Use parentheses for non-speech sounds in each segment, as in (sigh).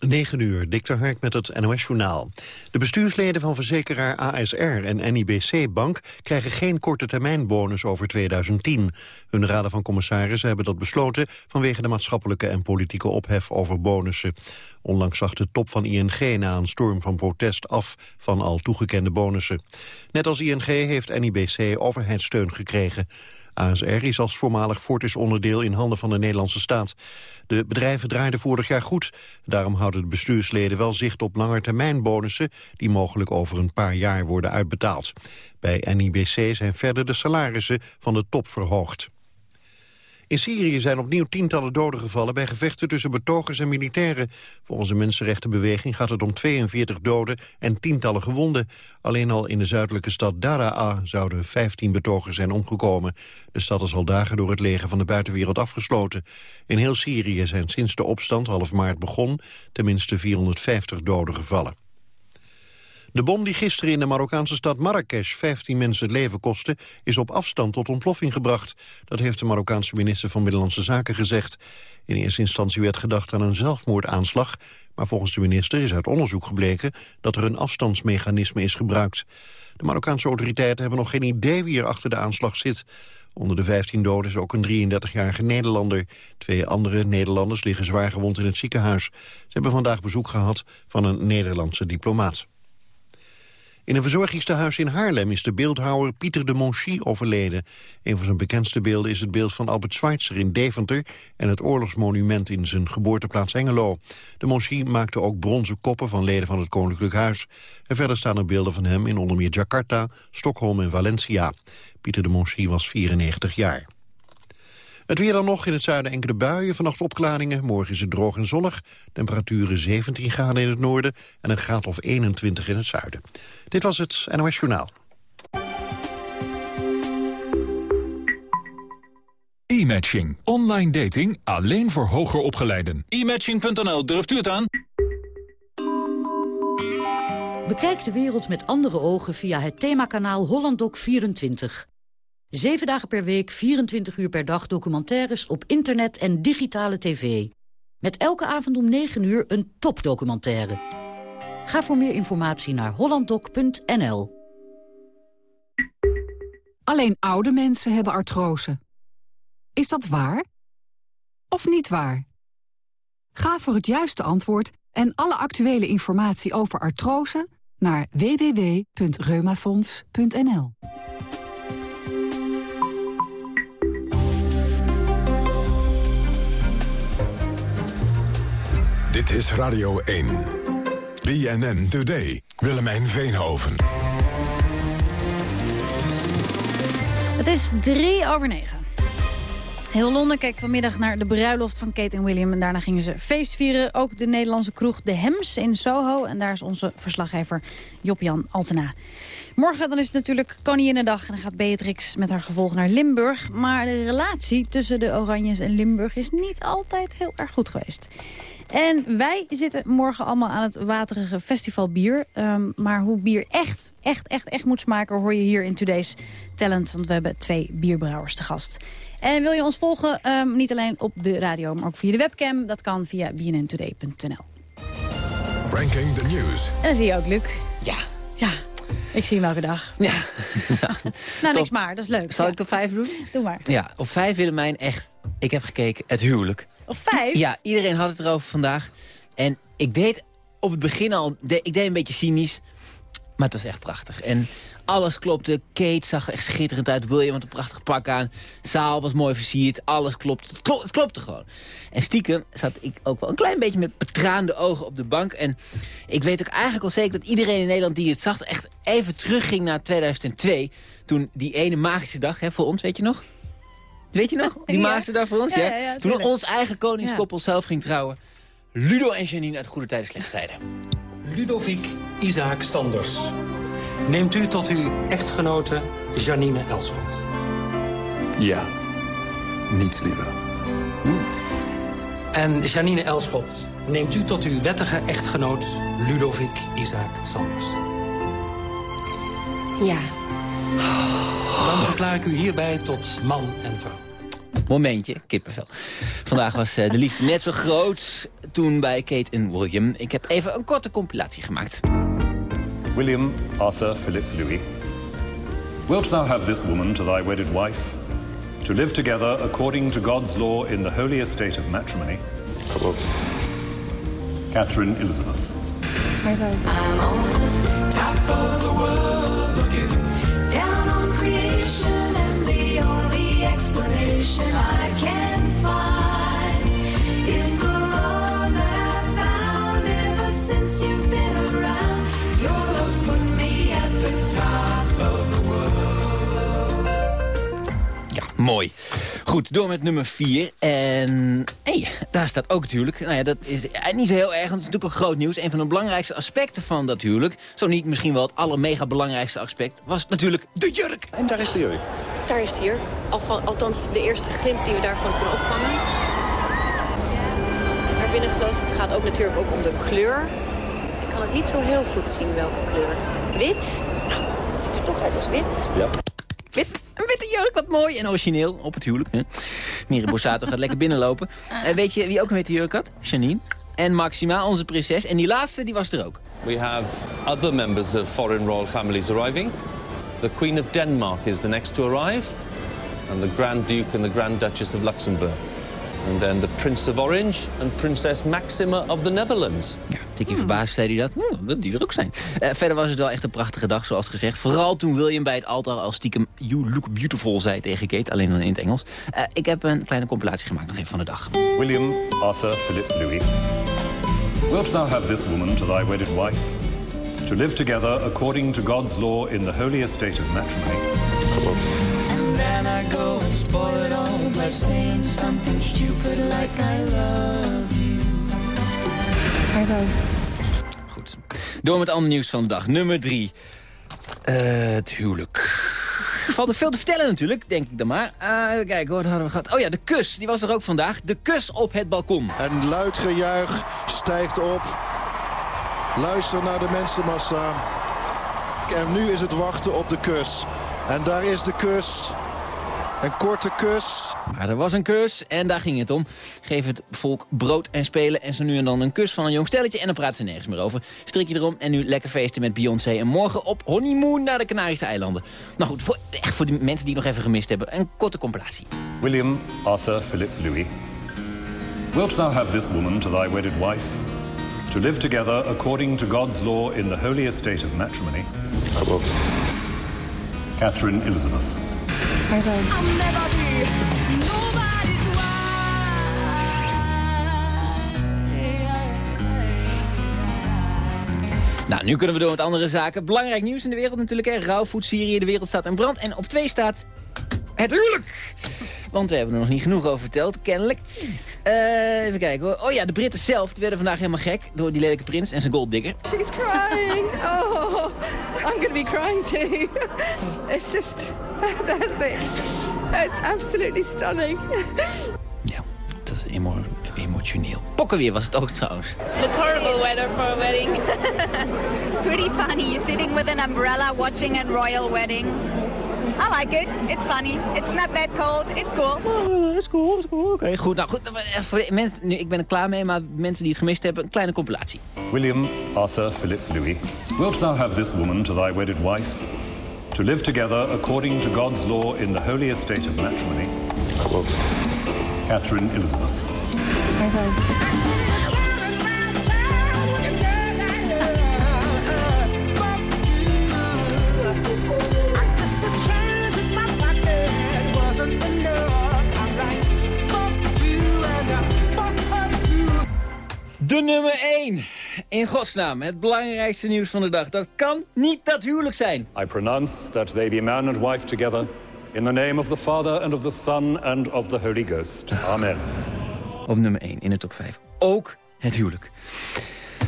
9 uur, Dikter Hark met het NOS-journaal. De bestuursleden van verzekeraar ASR en NIBC Bank... krijgen geen korte termijn bonus over 2010. Hun raden van commissarissen hebben dat besloten... vanwege de maatschappelijke en politieke ophef over bonussen. Onlangs zag de top van ING na een storm van protest af... van al toegekende bonussen. Net als ING heeft NIBC overheidssteun gekregen. ASR is als voormalig Fortis-onderdeel in handen van de Nederlandse staat. De bedrijven draaiden vorig jaar goed. Daarom houden de bestuursleden wel zicht op langetermijnbonussen... die mogelijk over een paar jaar worden uitbetaald. Bij NIBC zijn verder de salarissen van de top verhoogd. In Syrië zijn opnieuw tientallen doden gevallen bij gevechten tussen betogers en militairen. Volgens de Mensenrechtenbeweging gaat het om 42 doden en tientallen gewonden. Alleen al in de zuidelijke stad Daraa zouden 15 betogers zijn omgekomen. De stad is al dagen door het leger van de buitenwereld afgesloten. In heel Syrië zijn sinds de opstand half maart begon tenminste 450 doden gevallen. De bom die gisteren in de Marokkaanse stad Marrakesh 15 mensen het leven kostte, is op afstand tot ontploffing gebracht. Dat heeft de Marokkaanse minister van Binnenlandse Zaken gezegd. In eerste instantie werd gedacht aan een zelfmoordaanslag, maar volgens de minister is uit onderzoek gebleken dat er een afstandsmechanisme is gebruikt. De Marokkaanse autoriteiten hebben nog geen idee wie er achter de aanslag zit. Onder de 15 doden is ook een 33-jarige Nederlander. Twee andere Nederlanders liggen zwaar gewond in het ziekenhuis. Ze hebben vandaag bezoek gehad van een Nederlandse diplomaat. In een verzorgingstehuis in Haarlem is de beeldhouwer Pieter de Monchy overleden. Een van zijn bekendste beelden is het beeld van Albert Schweitzer in Deventer... en het oorlogsmonument in zijn geboorteplaats Engelo. De Monchy maakte ook bronzen koppen van leden van het Koninklijk Huis. En verder staan er beelden van hem in onder meer Jakarta, Stockholm en Valencia. Pieter de Monchy was 94 jaar. Het weer dan nog in het zuiden enkele buien. Vannacht opklaringen. Morgen is het droog en zonnig. Temperaturen 17 graden in het noorden en een graad of 21 in het zuiden. Dit was het NOS Journaal. E-matching. Online dating alleen voor hoger opgeleiden. E-matching.nl, durft u het aan? Bekijk de wereld met andere ogen via het themakanaal HollandDoc24. Zeven dagen per week, 24 uur per dag documentaires op internet en digitale tv. Met elke avond om 9 uur een topdocumentaire. Ga voor meer informatie naar hollanddoc.nl. Alleen oude mensen hebben artrose. Is dat waar? Of niet waar? Ga voor het juiste antwoord en alle actuele informatie over artrose naar www.reumafonds.nl. Dit is Radio 1. BNN Today. Willemijn Veenhoven. Het is drie over negen. Heel Londen keek vanmiddag naar de bruiloft van Kate en William. En daarna gingen ze feestvieren. Ook de Nederlandse kroeg De Hems in Soho. En daar is onze verslaggever Job-Jan Altena. Morgen dan is het natuurlijk Koninginnedag en dan gaat Beatrix met haar gevolg naar Limburg. Maar de relatie tussen de Oranjes en Limburg is niet altijd heel erg goed geweest. En wij zitten morgen allemaal aan het waterige festivalbier. Um, maar hoe bier echt, echt, echt, echt moet smaken... hoor je hier in Today's Talent. Want we hebben twee bierbrouwers te gast. En wil je ons volgen, um, niet alleen op de radio... maar ook via de webcam? Dat kan via bnntoday.nl. Ranking the News. En dan zie je ook Luc. Ja. Ja, ik zie hem elke dag. Ja. (laughs) nou, niks maar. Dat is leuk. Zal ja. ik top 5 doen? Doe maar. Ja, op 5 Willemijn echt... Ik heb gekeken, het huwelijk. Op 5? Ja, iedereen had het erover vandaag. En ik deed op het begin al... ik deed een beetje cynisch. Maar het was echt prachtig. En alles klopte. Kate zag er echt schitterend uit. William had een prachtig pak aan. Zaal was mooi versierd. Alles klopte. Het, klop, het klopte gewoon. En stiekem zat ik ook wel een klein beetje met betraande ogen op de bank. En ik weet ook eigenlijk al zeker dat iedereen in Nederland die het zag... echt even terugging naar 2002. Toen die ene magische dag hè, voor ons, weet je nog? Weet je nog? (laughs) Die Ja. magische dag voor ons, Ja, ja? ja, ja, Toen tuurlijk. ons eigen koningskoppel zelf ging trouwen. Ludo en Janine uit Goede Tijden Slechte Tijden. Ludovic Isaac Sanders. Neemt u tot uw echtgenote Janine Elschot. Ja, niets liever. En Janine Elschot neemt u tot uw wettige echtgenoot Ludovic Isaac Sanders. Ja. Dan verklaar ik u hierbij tot man en vrouw. Momentje, kippenvel. Vandaag was uh, de liefde net zo groot toen bij Kate en William. Ik heb even een korte compilatie gemaakt. William Arthur Philip Louis. Wilt thou have this woman to thy wedded wife? To live together according to God's law in the holy estate of matrimony? Catherine Elizabeth. I'm on the top of the world looking I can't mooi. Goed, door met nummer 4. En hey, daar staat ook natuurlijk. Nou ja, dat is eh, niet zo heel erg, want het is natuurlijk ook groot nieuws. Een van de belangrijkste aspecten van dat huwelijk, zo niet misschien wel het allermega belangrijkste aspect, was natuurlijk de jurk. En daar is de jurk. Daar is de jurk. Althans, de eerste glimp die we daarvan kunnen opvangen. Naar binnen geloosd. Het gaat ook natuurlijk ook om de kleur. Ik kan het niet zo heel goed zien welke kleur. Wit. Het ziet er toch uit als wit. Ja. Wit, een witte jurk, wat mooi en origineel op het huwelijk. Hè? Miri Borsato gaat lekker binnenlopen. En weet je wie ook een witte jurk had? Janine. En Maxima, onze prinses. En die laatste, die was er ook. We have other members of foreign royal families arriving. The Queen of Denmark is the next to arrive. And the Grand Duke and the Grand Duchess of Luxembourg. And then the Prince of Orange and Princess Maxima of the Netherlands. Ja, tikkie verbaasd zei hij dat. Oh, dat die er ook zijn. Uh, verder was het wel echt een prachtige dag, zoals gezegd. Vooral toen William bij het altaar al stiekem You look beautiful zei tegen Kate. Alleen dan in het Engels. Uh, ik heb een kleine compilatie gemaakt nog even van de dag. William Arthur Philip Louis. Wilt thou have this woman to thy wedded wife? To live together according to God's law in the holy estate of matrimony? And then I go and spoil it all by saying something like I love you. Goed. Door met ander nieuws van de dag. Nummer drie. Uh, het huwelijk. Valt er veel te vertellen natuurlijk, denk ik dan maar. Uh, even kijken, wat hadden we gehad? Oh ja, de kus, die was er ook vandaag. De kus op het balkon. Een luid gejuich stijgt op. Luister naar de mensenmassa. En nu is het wachten op de kus. En daar is de kus. Een korte kus. Maar er was een kus en daar ging het om. Geef het volk brood en spelen en zo nu en dan een kus van een jong stelletje... en dan praten ze nergens meer over. Strik je erom en nu lekker feesten met Beyoncé... en morgen op honeymoon naar de Canarische eilanden. Nou goed, voor, echt voor de mensen die het nog even gemist hebben... een korte compilatie. William Arthur Philip Louis. Wilt thou have this woman to thy wedded wife? To live together according to God's law in the holy estate of matrimony? Catherine Elizabeth. I'll never be nobody's Nou, nu kunnen we door met andere zaken. Belangrijk nieuws in de wereld natuurlijk. Hè. Rauwvoet Syrië, de wereld staat in brand. En op twee staat het huwelijk. Want we hebben er nog niet genoeg over verteld, kennelijk. Uh, even kijken hoor. Oh ja, de Britten zelf die werden vandaag helemaal gek door die lelijke prins en zijn golddigger. She's crying. Oh, I'm going to be crying too. (laughs) It's just (laughs) fantastic. It's absolutely stunning. (laughs) Ja, dat is emo emotioneel. Pokkenweer was het ook trouwens. It's horrible weather for a wedding. it's (laughs) pretty funny. You're sitting with an umbrella watching a royal wedding. I like it. It's funny. It's not that cold. It's cool. Oh, it's cool. It's cool. Oké, okay, goed. Nou goed, voor de mensen, nu, ik ben er klaar mee, maar mensen die het gemist hebben, een kleine compilatie. William Arthur Philip Louis. Wilt thou have this woman to thy wedded wife? To live together according to God's law in the holy estate of matrimony? Catherine Elizabeth. De nummer 1. In godsnaam, het belangrijkste nieuws van de dag. Dat kan niet dat huwelijk zijn. I pronounce that they be man and wife together... in the name of the Father and of the Son and of the Holy Ghost. Amen. Op nummer 1 in de top 5. Ook het huwelijk.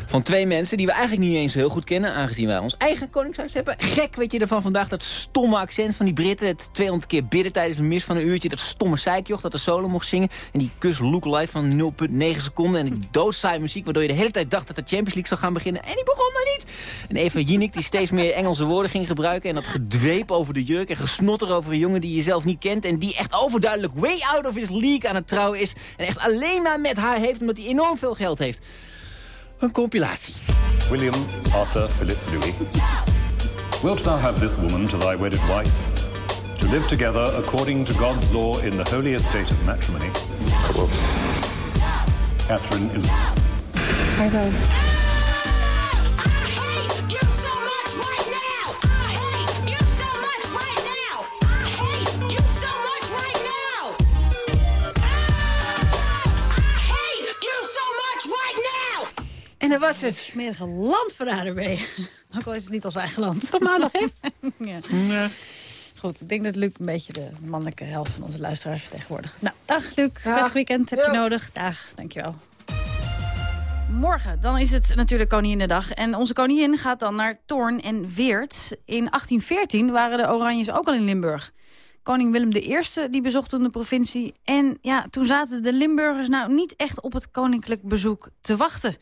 Van twee mensen die we eigenlijk niet eens heel goed kennen... aangezien wij ons eigen koningshuis hebben. Gek weet je ervan vandaag, dat stomme accent van die Britten. Het 200 keer bidden tijdens een mis van een uurtje. Dat stomme zeikjoch dat de solo mocht zingen. En die kus lookalike van 0,9 seconden. En die doodsaaie muziek waardoor je de hele tijd dacht dat de Champions League zou gaan beginnen. En die begon maar niet. En Eva Jinek die steeds meer Engelse woorden ging gebruiken. En dat gedweep over de jurk en gesnotter over een jongen die je zelf niet kent. En die echt overduidelijk way out of his league aan het trouwen is. En echt alleen maar met haar heeft omdat hij enorm veel geld heeft. Een compilatie. William Arthur Philip Louis. Wilt thou have this woman to thy wedded wife? To live together according to God's law in the holy estate of matrimony? Catherine Elizabeth. I go. En dat was het. Smerige landverrader ben je. (laughs) Ook al is het niet ons eigen land. Tot maandag, hè? (laughs) ja. Goed, ik denk dat Luc een beetje de mannelijke helft van onze luisteraars vertegenwoordigt. Nou, dag Luc. Prettig weekend heb je nodig. Dag, dankjewel. Morgen, dan is het natuurlijk Koninginnedag. En onze koningin gaat dan naar Toorn en Weert. In 1814 waren de Oranjes ook al in Limburg. Koning Willem I die bezocht toen de provincie. En ja, toen zaten de Limburgers nou niet echt op het koninklijk bezoek te wachten.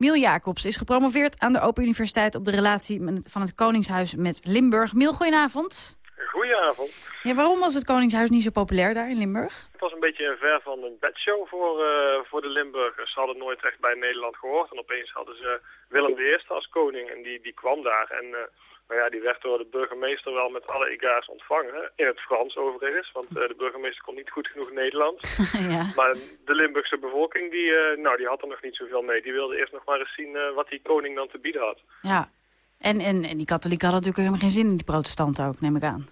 Miel Jacobs is gepromoveerd aan de Open Universiteit... op de relatie van het Koningshuis met Limburg. Miel, goedenavond. Goedenavond. Ja, waarom was het Koningshuis niet zo populair daar in Limburg? Het was een beetje een ver van een bedshow voor, eh, voor de Limburgers. Ze hadden nooit echt bij Nederland gehoord. En opeens hadden ze Willem I als koning en die, die kwam daar. En nou ja, die werd door de burgemeester wel met alle egaars ontvangen. In het Frans overigens, want eh, de burgemeester kon niet goed genoeg Nederlands. (laughs) ja. Maar de Limburgse bevolking, die, nou, die had er nog niet zoveel mee. Die wilde eerst nog maar eens zien wat die koning dan te bieden had. Ja. En, en, en die katholieken hadden natuurlijk helemaal geen zin in die protestanten ook, neem ik aan.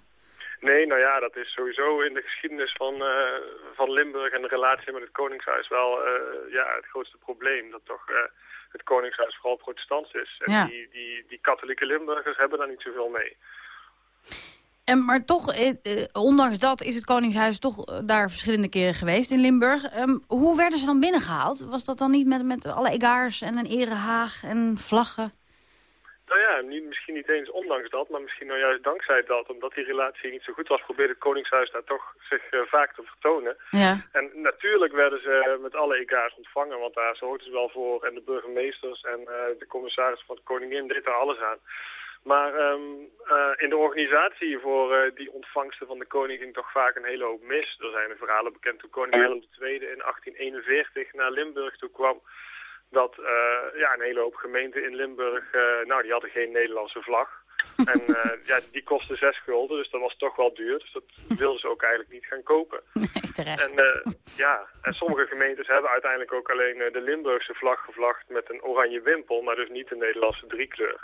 Nee, nou ja, dat is sowieso in de geschiedenis van, eh, van Limburg en de relatie met het Koningshuis wel eh, ja, het grootste probleem. Dat toch eh, het Koningshuis vooral protestants is. En Ja. die, die, die katholieke Limburgers hebben daar niet zoveel mee. En, maar toch, eh, ondanks dat is het Koningshuis toch daar verschillende keren geweest in Limburg. Ehm, hoe werden ze dan binnengehaald? Was dat dan niet met, met alle egaars en een erehaag en vlaggen? Nou ja, niet, misschien niet eens ondanks dat, maar misschien nou juist dankzij dat. Omdat die relatie niet zo goed was, probeerde het Koningshuis daar toch zich eh, vaak te vertonen. Ja. En natuurlijk werden ze met alle egaars ontvangen, want daar zorgden ze wel voor. En de burgemeesters en eh, de commissaris van de koningin deed daar alles aan. Maar ehm, eh, in de organisatie voor eh, die ontvangsten van de koning ging toch vaak een hele hoop mis. Er zijn verhalen bekend toen koning Willem II in 1841 naar Limburg toe kwam. Dat eh, ja, een hele hoop gemeenten in Limburg, eh, nou die hadden geen Nederlandse vlag. (laughs) En eh, ja, die kostte zes gulden, dus dat was toch wel duur. Dus dat wilden ze ook eigenlijk niet gaan kopen. (laughs) terecht. En, ja, en sommige gemeentes hebben uiteindelijk ook alleen de Limburgse vlag gevlacht met een oranje wimpel, maar dus niet de Nederlandse driekleur.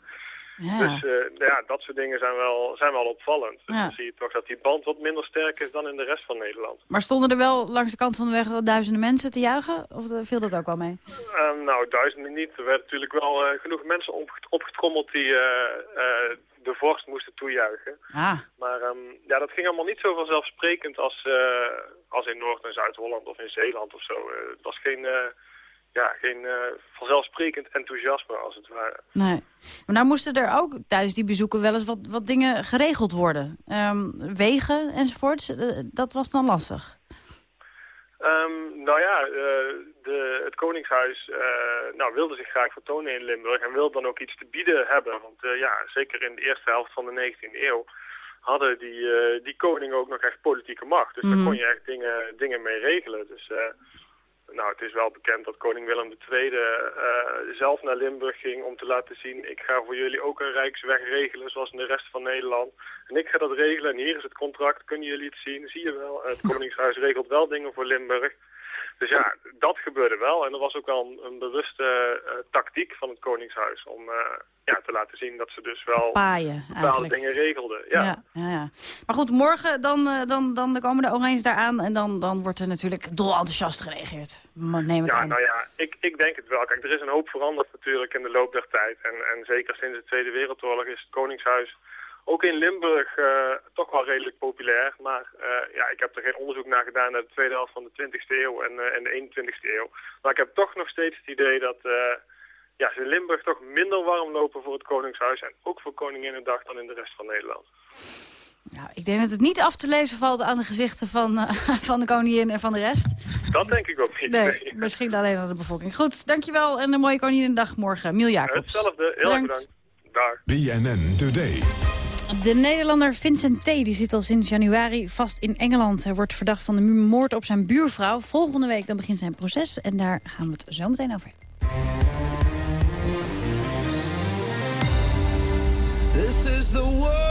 Ja. Dus eh, ja, dat soort dingen zijn wel, zijn wel opvallend. Dus Ja. dan zie je toch dat die band wat minder sterk is dan in de rest van Nederland. Maar stonden er wel langs de kant van de weg wel duizenden mensen te juichen? Of eh, viel dat ook wel mee? Ehm, nou, duizenden niet. Er werden natuurlijk wel eh, genoeg mensen opge- opgetrommeld die de vorst moesten toejuichen. Ah, Maar ehm, ja, dat ging allemaal niet zo vanzelfsprekend als, als in Noord- en Zuid-Holland of in Zeeland of zo. Het was geen, ja, geen eh, vanzelfsprekend enthousiasme als het ware. nee. Maar nou moesten er ook tijdens die bezoeken wel eens wat, wat dingen geregeld worden. Ehm, wegen enzovoort, eh, dat was dan lastig. Ehm, nou ja, eh, de, het Koningshuis nou, wilde zich graag vertonen in Limburg en wilde dan ook iets te bieden hebben. Want ja, zeker in de eerste helft van de 19e eeuw hadden die, die koningen ook nog echt politieke macht. Dus Mhm. daar kon je echt dingen, dingen mee regelen. Dus nou, het is wel bekend dat koning Willem II eh, zelf naar Limburg ging om te laten zien... ik ga voor jullie ook een rijksweg regelen zoals in de rest van Nederland. En ik ga dat regelen en hier is het contract, kunnen jullie het zien? Zie je wel, het (laughs) Koningshuis regelt wel dingen voor Limburg. Dus ja, dat gebeurde wel. En er was ook wel een, een bewuste eh, tactiek van het Koningshuis om eh, ja, te laten zien dat ze dus wel Paaien, bepaalde dingen regelden. Ja. Ja, ja, ja. Maar goed, morgen dan, eh, dan, dan komen de Oranjes daar aan en dan, dan wordt er natuurlijk dol enthousiast gereageerd. Neem ik Ja, aan. nou ja, ik, ik denk het wel. Kijk, er is een hoop veranderd natuurlijk in de loop der tijd. En, en zeker sinds de Tweede Wereldoorlog is het Koningshuis ook in Limburg eh, toch wel redelijk populair. Maar eh, ja, ik heb er geen onderzoek naar gedaan naar de tweede helft van de 20e eeuw en, eh, en de 21e eeuw. Maar ik heb toch nog steeds het idee dat, eh, ja, ze in Limburg toch minder warm lopen voor het Koningshuis en ook voor Koninginnedag dan in de rest van Nederland. Nou, ik denk dat het niet af te lezen valt aan de gezichten van, eh, (laughs) van de koningin en van de rest. Dat denk ik ook niet. Nee, misschien alleen aan de bevolking. Goed, dankjewel en een mooie Koninginnedag morgen. Miel Jacobs. Hetzelfde, heel erg Bedankt. bedankt. Dag. BNN Today. De Nederlander Vincent T. die zit al sinds januari vast in Engeland. Hij wordt verdacht van de moord op zijn buurvrouw. Volgende week dan begint zijn proces en daar gaan we het zo meteen over hebben. This is the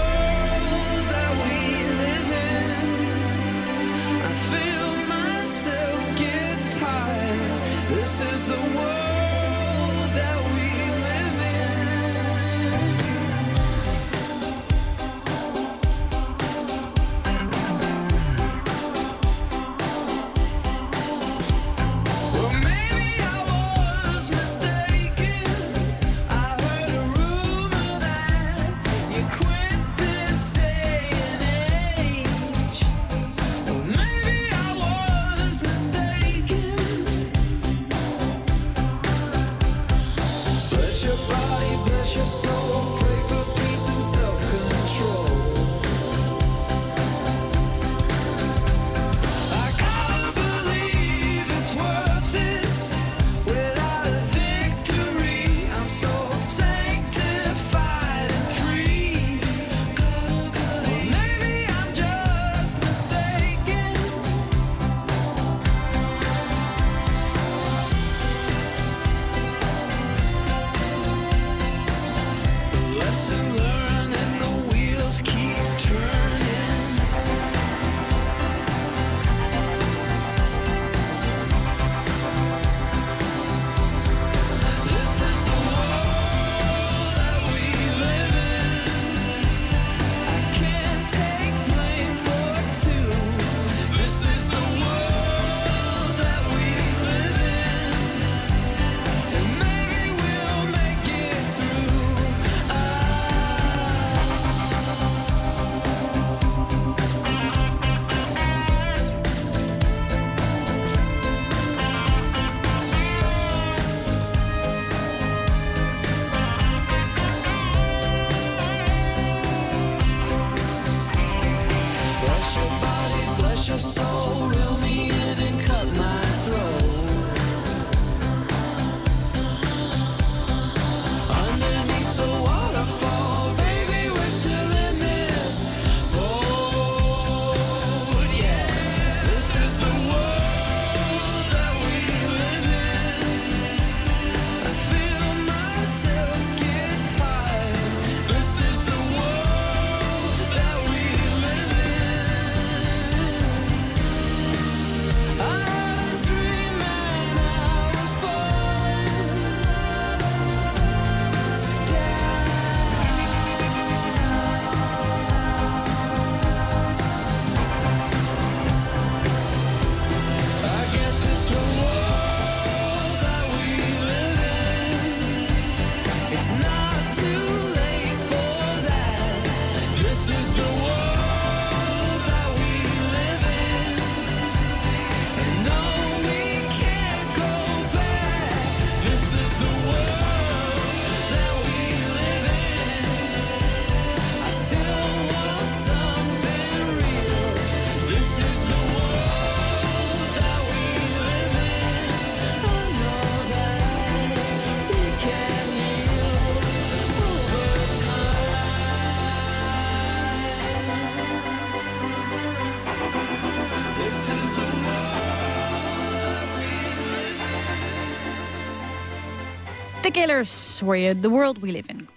Killers, hoor je The World We Live In.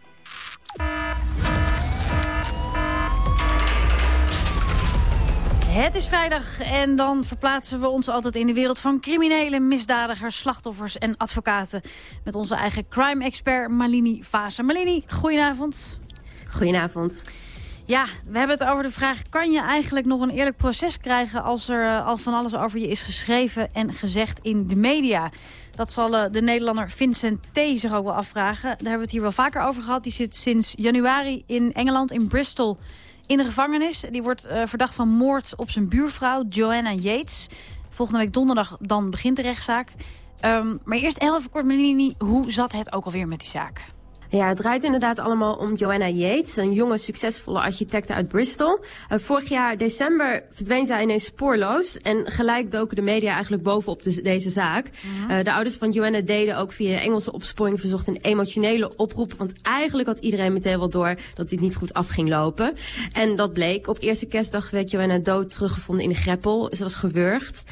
Het is vrijdag en dan verplaatsen we ons altijd in de wereld van criminelen, misdadigers, slachtoffers en advocaten. Met onze eigen crime-expert Malini Vasa. Malini, goedenavond. Goedenavond. Ja, we hebben het over de vraag... kan je eigenlijk nog een eerlijk proces krijgen... als er eh, al van alles over je is geschreven en gezegd in de media? Dat zal eh, de Nederlander Vincent T. zich ook wel afvragen. Daar hebben we het hier wel vaker over gehad. Die zit sinds januari in Engeland, in Bristol, in de gevangenis. Die wordt eh, verdacht van moord op zijn buurvrouw, Joanna Yates. Volgende week donderdag dan begint de rechtszaak. Ehm, maar eerst heel even kort, Melanie, hoe zat het ook alweer met die zaak? Ja, het draait inderdaad allemaal om Joanna Yates, een jonge, succesvolle architecte uit Bristol. Uh, vorig jaar december verdween zij ineens spoorloos en gelijk doken de media eigenlijk bovenop de, deze zaak. Uh, de ouders van Joanna deden ook via de Engelse opsporing verzocht een emotionele oproep, want eigenlijk had iedereen meteen wel door dat dit niet goed af ging lopen. En dat bleek. Op eerste kerstdag werd Joanna dood teruggevonden in de greppel. Ze was gewurgd.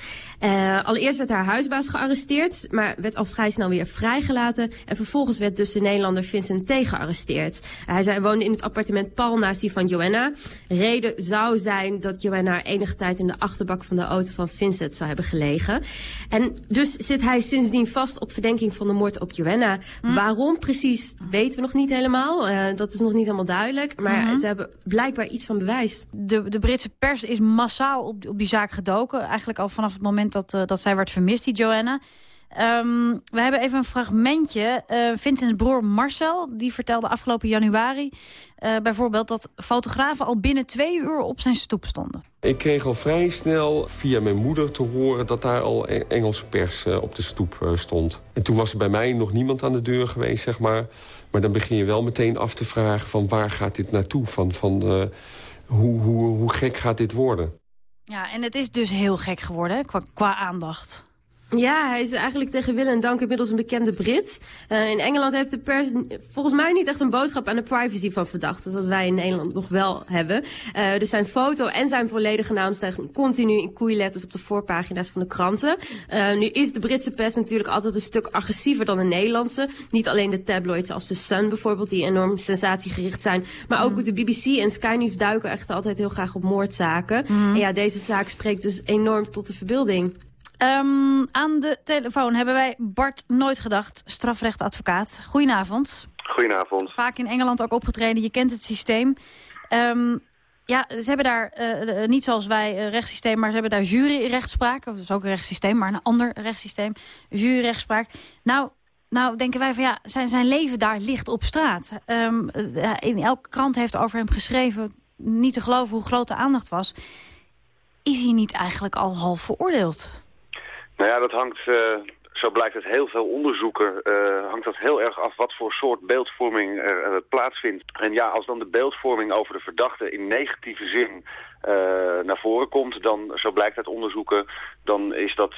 Uh, allereerst werd haar huisbaas gearresteerd, maar werd al vrij snel weer vrijgelaten. En vervolgens werd dus de Nederlander Vincent T. gearresteerd. hij zei, woonde in het appartement pal naast die van Joanna. Reden zou zijn dat Joanna enige tijd in de achterbak van de auto van Vincent zou hebben gelegen. En dus zit hij sindsdien vast op verdenking van de moord op Joanna. Waarom precies, weten we nog niet helemaal. Uh, dat is nog niet helemaal duidelijk. Maar Mhm. ze hebben blijkbaar iets van bewijs. De, de Britse pers is massaal op, op die zaak gedoken. Eigenlijk al vanaf het moment dat, eh, dat zij werd vermist, die Joanna. Ehm, we hebben even een fragmentje. Eh Vincent's broer Marcel die vertelde afgelopen januari... eh, bijvoorbeeld dat fotografen al binnen twee uur op zijn stoep stonden. Ik kreeg al vrij snel via mijn moeder te horen dat daar al E- Engelse pers eh, op de stoep stond. En toen was er bij mij nog niemand aan de deur geweest, zeg maar. Maar dan begin je wel meteen af te vragen van waar gaat dit naartoe? Van, van hoe, hoe, hoe gek gaat dit worden? Ja, en het is dus heel gek geworden qua, qua aandacht. Ja, hij is eigenlijk tegen wil en dank inmiddels een bekende Brit. Uh, in Engeland heeft de pers volgens mij niet echt een boodschap aan de privacy van verdachten. Zoals wij in Nederland nog wel hebben. Uh, dus zijn foto en zijn volledige naam staan continu in koeiletters op de voorpagina's van de kranten. Uh, nu is de Britse pers natuurlijk altijd een stuk agressiever dan de Nederlandse. Niet alleen de tabloids als de Sun bijvoorbeeld, die enorm sensatiegericht zijn. Maar ook de BBC en Sky News duiken echt altijd heel graag op moordzaken. Mm. En ja, deze zaak spreekt dus enorm tot de verbeelding. Um, aan de telefoon hebben wij Bart Nooit Gedacht, strafrechtadvocaat. Goedenavond. Goedenavond. Vaak in Engeland ook opgetreden, je kent het systeem. Um, ja, ze hebben daar, uh, niet zoals wij, uh, rechtssysteem, maar ze hebben daar juryrechtspraak. Dat is ook een rechtssysteem, maar een ander rechtssysteem. Juryrechtspraak. Nou, nou denken wij van ja, zijn, zijn leven daar ligt op straat. Um, in elke krant heeft over hem geschreven, niet te geloven hoe groot de aandacht was. Is hij niet eigenlijk al half veroordeeld? Nou ja, dat hangt, uh, zo blijkt uit heel veel onderzoeken, uh, hangt dat heel erg af wat voor soort beeldvorming er uh, plaatsvindt. En ja, als dan de beeldvorming over de verdachte in negatieve zin naar voren komt, dan, zo blijkt uit onderzoeken, dan is dat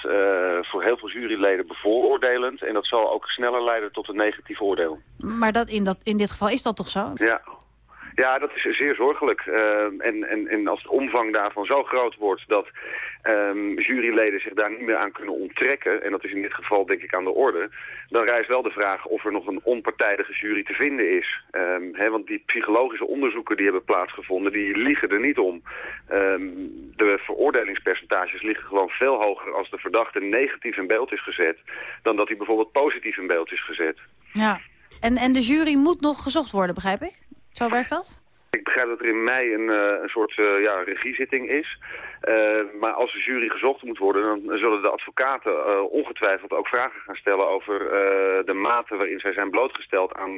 voor heel veel juryleden bevooroordelend. En dat zal ook sneller leiden tot een negatief oordeel. Maar dat in, dat, in dit geval is dat toch zo? Ja, ja, dat is zeer zorgelijk. Uh, en, en, en als de omvang daarvan zo groot wordt dat um, juryleden zich daar niet meer aan kunnen onttrekken, en dat is in dit geval denk ik aan de orde, dan rijst wel de vraag of er nog een onpartijdige jury te vinden is. Um, hè, want die psychologische onderzoeken die hebben plaatsgevonden, die liegen er niet om. De veroordelingspercentages liggen gewoon veel hoger als de verdachte negatief in beeld is gezet, dan dat hij bijvoorbeeld positief in beeld is gezet. Ja, en, en de jury moet nog gezocht worden, begrijp ik? Zo werkt dat? Ik begrijp dat er in mei een, uh, een soort uh, ja, regiezitting is. Uh, maar als de jury gezocht moet worden, dan zullen de advocaten ongetwijfeld ook vragen gaan stellen over de mate waarin zij zijn blootgesteld aan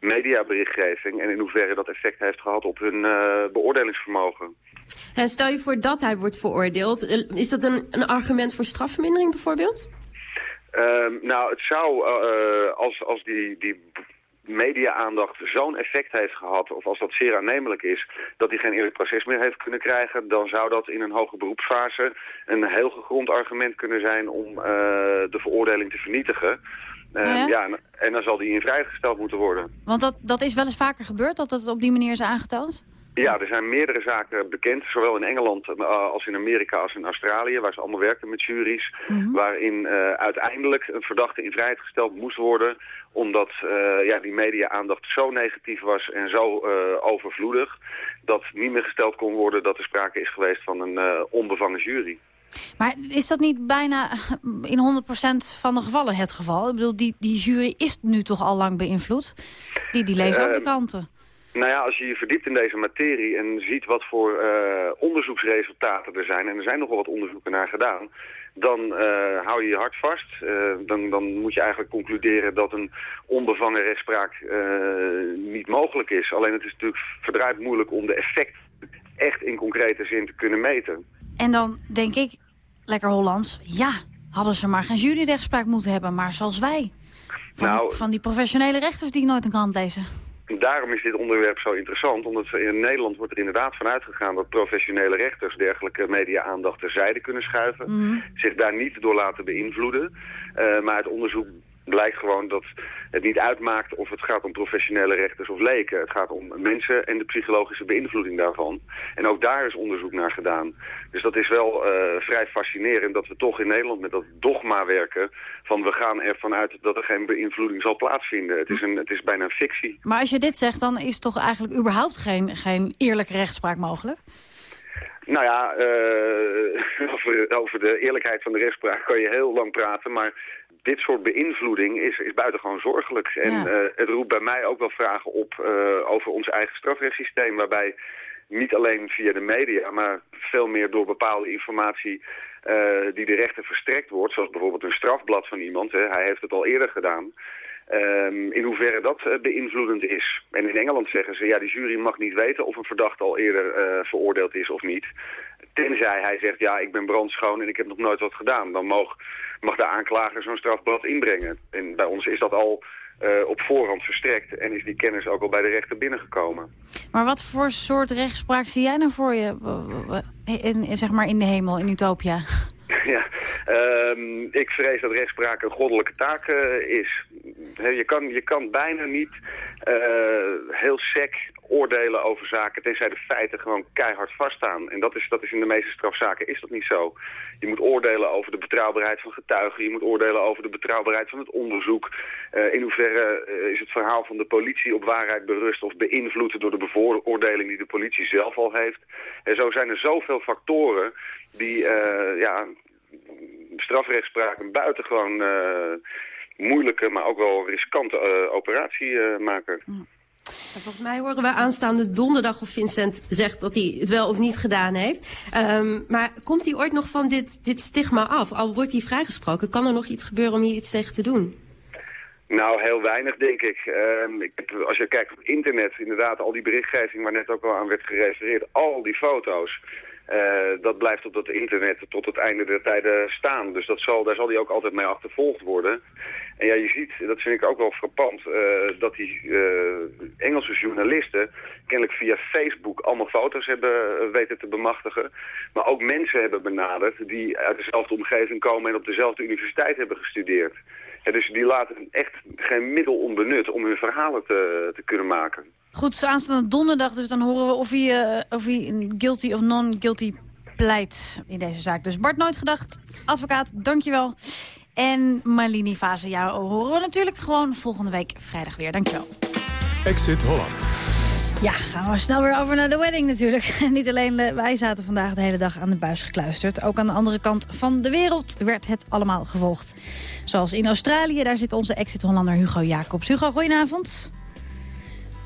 mediaberichtgeving en in hoeverre dat effect heeft gehad op hun beoordelingsvermogen. En stel je voor dat hij wordt veroordeeld. Is dat een, een argument voor strafvermindering bijvoorbeeld? Ehm, nou, het zou, als, als die, die media-aandacht zo'n effect heeft gehad, of als dat zeer aannemelijk is, dat hij geen eerlijk proces meer heeft kunnen krijgen, dan zou dat in een hoge beroepsfase een heel gegrond argument kunnen zijn om uh, de veroordeling te vernietigen. Uh, oh ja? ja, en dan zal die in vrijgesteld moeten worden. Want dat, dat is wel eens vaker gebeurd, dat dat op die manier is aangetoond? Ja, er zijn meerdere zaken bekend, zowel in Engeland uh, als in Amerika als in Australië, waar ze allemaal werkten met juries, mm -hmm. waarin uh, uiteindelijk een verdachte in vrijheid gesteld moest worden, omdat uh, ja, die media-aandacht zo negatief was en zo overvloedig, dat niet meer gesteld kon worden dat er sprake is geweest van een onbevangen jury. Maar is dat niet bijna in 100% van de gevallen het geval? Ik bedoel, die, die jury is nu toch al lang beïnvloed? Die, die lezen ook de kanten. Nou ja, als je je verdiept in deze materie en ziet wat voor uh, onderzoeksresultaten er zijn... en er zijn nogal wat onderzoeken naar gedaan... dan uh, hou je je hart vast. Uh, dan, dan moet je eigenlijk concluderen dat een onbevangen rechtspraak niet mogelijk is. Alleen het is natuurlijk verdraaid moeilijk om de effect echt in concrete zin te kunnen meten. En dan denk ik, lekker Hollands, ja, hadden ze maar geen juryrechtspraak moeten hebben, maar zoals wij. Van, Nou- die, van die professionele rechters die nooit een krant lezen. Daarom is dit onderwerp zo interessant, omdat in Nederland wordt er inderdaad van uitgegaan dat professionele rechters dergelijke media-aandacht terzijde kunnen schuiven, Mhm. zich daar niet door laten beïnvloeden. Eh, maar het onderzoek blijkt gewoon dat het niet uitmaakt of het gaat om professionele rechters of leken. Het gaat om mensen en de psychologische beïnvloeding daarvan. En ook daar is onderzoek naar gedaan. Dus dat is wel eh, vrij fascinerend dat we toch in Nederland met dat dogma werken van we gaan ervan uit dat er geen beïnvloeding zal plaatsvinden. Het is, een, het is bijna een fictie. Maar als je dit zegt, dan is toch eigenlijk überhaupt geen, geen eerlijke rechtspraak mogelijk? Nou ja, eh, (laughs) over, over de eerlijkheid van de rechtspraak kan je heel lang praten, maar dit soort beïnvloeding is, is buitengewoon zorgelijk. En Ja. eh, het roept bij mij ook wel vragen op eh, over ons eigen strafrechtssysteem, waarbij niet alleen via de media, maar veel meer door bepaalde informatie eh, die de rechter verstrekt wordt, zoals bijvoorbeeld een strafblad van iemand, hè, hij heeft het al eerder gedaan, Ehm, in hoeverre dat eh, beïnvloedend is. En in Engeland zeggen ze, ja, de jury mag niet weten of een verdachte al eerder eh, veroordeeld is of niet. Tenzij hij zegt, ja, ik ben brandschoon en ik heb nog nooit wat gedaan. Dan mag, mag de aanklager zo'n strafblad inbrengen. En bij ons is dat al eh, op voorhand verstrekt en is die kennis ook al bij de rechter binnengekomen. Maar wat voor soort rechtspraak zie jij nou voor je? in, zeg maar in de hemel, in Utopia? (laughs) Ja, ehm, ik vrees dat rechtspraak een goddelijke taak eh, is. Je, kan, je kan bijna niet eh, heel sec oordelen over zaken, tenzij de feiten gewoon keihard vaststaan. En dat is, dat is in de meeste strafzaken is dat niet zo. Je moet oordelen over de betrouwbaarheid van getuigen, je moet oordelen over de betrouwbaarheid van het onderzoek. Eh, in hoeverre is het verhaal van de politie op waarheid berust of beïnvloed door de bevooroordeling die de politie zelf al heeft. En zo zijn er zoveel factoren die ja, strafrechtspraak een buitengewoon eh, moeilijke, maar ook wel riskante eh, operatie eh, maken. Volgens mij horen we aanstaande donderdag of Vincent zegt dat hij het wel of niet gedaan heeft. Ehm, maar komt hij ooit nog van dit, dit stigma af? Al wordt hij vrijgesproken, kan er nog iets gebeuren om hier iets tegen te doen? Nou, heel weinig denk ik. Ehm, ik heb, als je kijkt op internet, inderdaad, al die berichtgeving waar net ook al aan werd gerefereerd, al die foto's, eh, dat blijft op dat internet tot het einde der tijden staan. Dus dat zal, daar zal hij ook altijd mee achtervolgd worden. En ja, je ziet, dat vind ik ook wel frappant, eh, dat die eh, Engelse journalisten kennelijk via Facebook allemaal foto's hebben weten te bemachtigen. Maar ook mensen hebben benaderd die uit dezelfde omgeving komen en op dezelfde universiteit hebben gestudeerd. Ja, dus die laten echt geen middel onbenut om hun verhalen te, te kunnen maken. Goed, aanstaande donderdag, dus dan horen we of hij, eh, of hij een guilty of non-guilty pleit in deze zaak. Dus Bart Nooit Gedacht, advocaat, dankjewel. En Marlini Fase, jou horen we natuurlijk gewoon volgende week vrijdag weer. Dankjewel. Exit Holland. Ja, gaan we snel weer over naar de wedding natuurlijk. (laughs) Niet alleen eh, wij zaten vandaag de hele dag aan de buis gekluisterd. Ook aan de andere kant van de wereld werd het allemaal gevolgd. Zoals in Australië, daar zit onze exit-Hollander Hugo Jacobs. Hugo, goedenavond.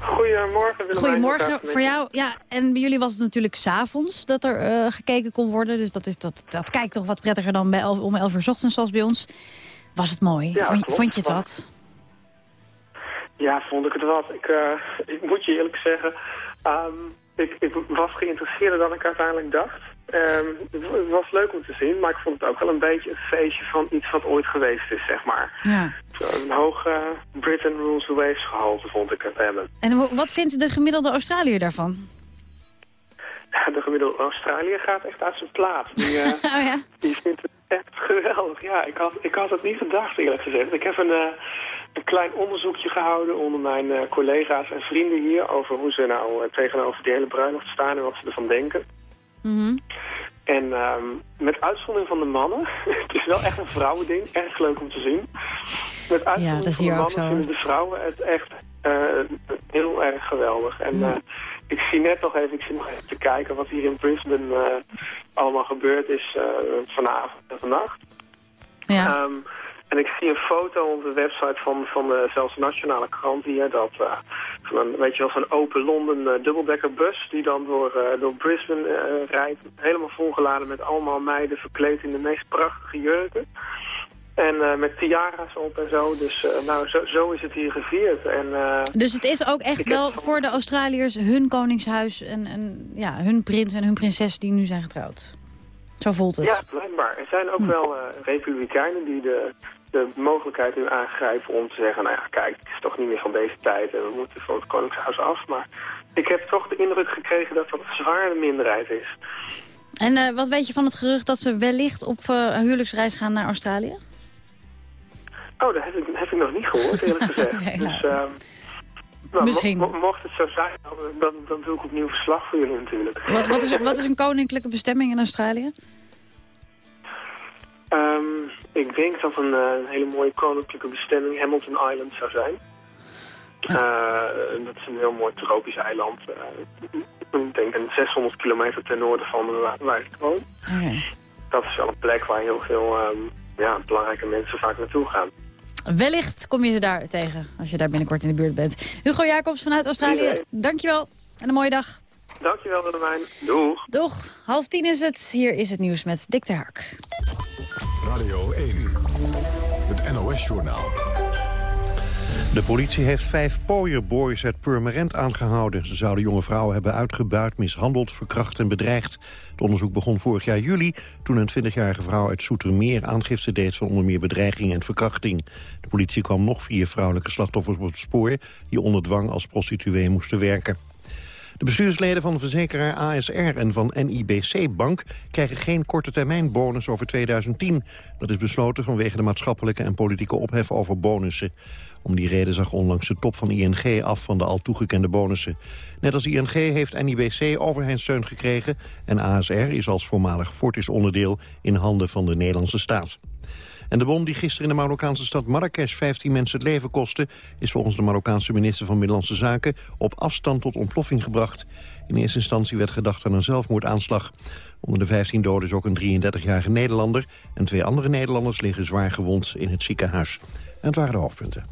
Goedemorgen, Willemijn. Goedemorgen voor jou. Ja, en bij jullie was het natuurlijk s'avonds dat er eh, gekeken kon worden. Dus dat, is, dat, dat kijkt toch wat prettiger dan bij elf- om 11 uur 's ochtends zoals bij ons. Was het mooi? Ja, vond, je- klopt. vond je het wat? Ja, vond ik het wat. Ik, eh, ik moet je eerlijk zeggen, ehm, ik, ik was geïnteresseerder dan ik uiteindelijk dacht. Ehm, het wa- het was leuk om te zien, maar ik vond het ook wel een beetje een feestje van iets wat ooit geweest is, zeg maar. Ja. Een hoog eh, Britain Rules the Waves gehalte vond ik het hebben. En wat vindt de gemiddelde Australiër daarvan? Ja, de gemiddelde Australië gaat echt uit zijn plaat. Die, eh, (laughs) oh ja? die vindt het echt geweldig. Ja, ik had, ik had het niet gedacht eerlijk gezegd. Ik heb een, eh, een klein onderzoekje gehouden onder mijn eh, collega's en vrienden hier... over hoe ze nou tegenover die hele bruiloft staan en wat ze ervan denken. Mhm. En ehm, met uitzondering van de mannen, (laughs) het is wel echt een vrouwending, erg leuk om te zien. Met uitzondering dat is van de hier ook mannen zo, vinden de vrouwen het echt eh, heel erg geweldig. En Ja. eh, ik zie net nog even, ik zit nog even te kijken wat hier in Brisbane eh, allemaal gebeurd is vanavond en vannacht. Ja. Ehm, en ik zie een foto op de website van, van de zelfs nationale krant hier. Dat, eh, van een, weet je wel, zo'n open Londen eh, dubbeldekkerbus die dan door, eh, door Brisbane rijdt. Helemaal volgeladen met allemaal meiden verkleed in de meest prachtige jurken. En met tiara's op en zo. Dus nou, zo, zo is het hier gevierd. En, Dus het is ook echt wel voor de Australiërs hun koningshuis en, en ja, hun prins en hun prinses die nu zijn getrouwd. Zo voelt het. Ja, blijkbaar. Er zijn ook wel republikeinen die de, de mogelijkheid nu aangrijpen om te zeggen... nou ja, kijk, het is toch niet meer van deze tijd en we moeten van het Koningshuis af. Maar ik heb toch de indruk gekregen dat dat een zware minderheid is. En eh, wat weet je van het gerucht dat ze wellicht op eh, huwelijksreis gaan naar Australië? Oh, dat heb ik, heb ik nog niet gehoord, eerlijk (laughs) gezegd. Oké, nou. dus, ehm, nou, Misschien. mo- mo- mocht het zo zijn, dan, dan, doe ik opnieuw verslag voor jullie natuurlijk. Wat, wat, is, wat is een koninklijke bestemming in Australië? Ehm, ik denk dat een, eh, een hele mooie koninklijke bestemming Hamilton Island zou zijn. Eh, dat is een heel mooi tropisch eiland. eh, ik denk een 600 kilometer ten noorden van waar, waar ik woon. Dat is wel een plek waar heel veel ehm, ja, belangrijke mensen vaak naartoe gaan. Wellicht kom je ze daar tegen als je daar binnenkort in de buurt bent. Hugo Jacobs vanuit Australië, dankjewel en een mooie dag. Dankjewel Willemijn. Doeg. Doeg, half tien is het. Hier is het nieuws met Dick ter Hark. Radio 1, het NOS-journaal. De politie heeft vijf pooierboys uit Purmerend aangehouden. Ze zouden jonge vrouwen hebben uitgebuit, mishandeld, verkracht en bedreigd. Het onderzoek begon vorig jaar juli... toen een 20-jarige vrouw uit Soetermeer aangifte deed... van onder meer bedreiging en verkrachting. De politie kwam nog vier vrouwelijke slachtoffers op het spoor... die onder dwang als prostituee moesten werken. De bestuursleden van verzekeraar ASR en van NIBC Bank... krijgen geen korte termijn bonus over 2010. Dat is besloten vanwege de maatschappelijke en politieke ophef over bonussen. Om die reden zag onlangs de top van ING af van de al toegekende bonussen. Net als ING heeft NIBC overheidssteun gekregen... en ASR is als voormalig Fortis onderdeel in handen van de Nederlandse staat. En de bom die gisteren in de Marokkaanse stad Marrakesh 15 mensen het leven kostte... is volgens de Marokkaanse minister van Binnenlandse Zaken op afstand tot ontploffing gebracht. In eerste instantie werd gedacht aan een zelfmoordaanslag. Onder de 15 doden is ook een 33-jarige Nederlander... en twee andere Nederlanders liggen zwaar gewond in het ziekenhuis. En het waren de hoofdpunten.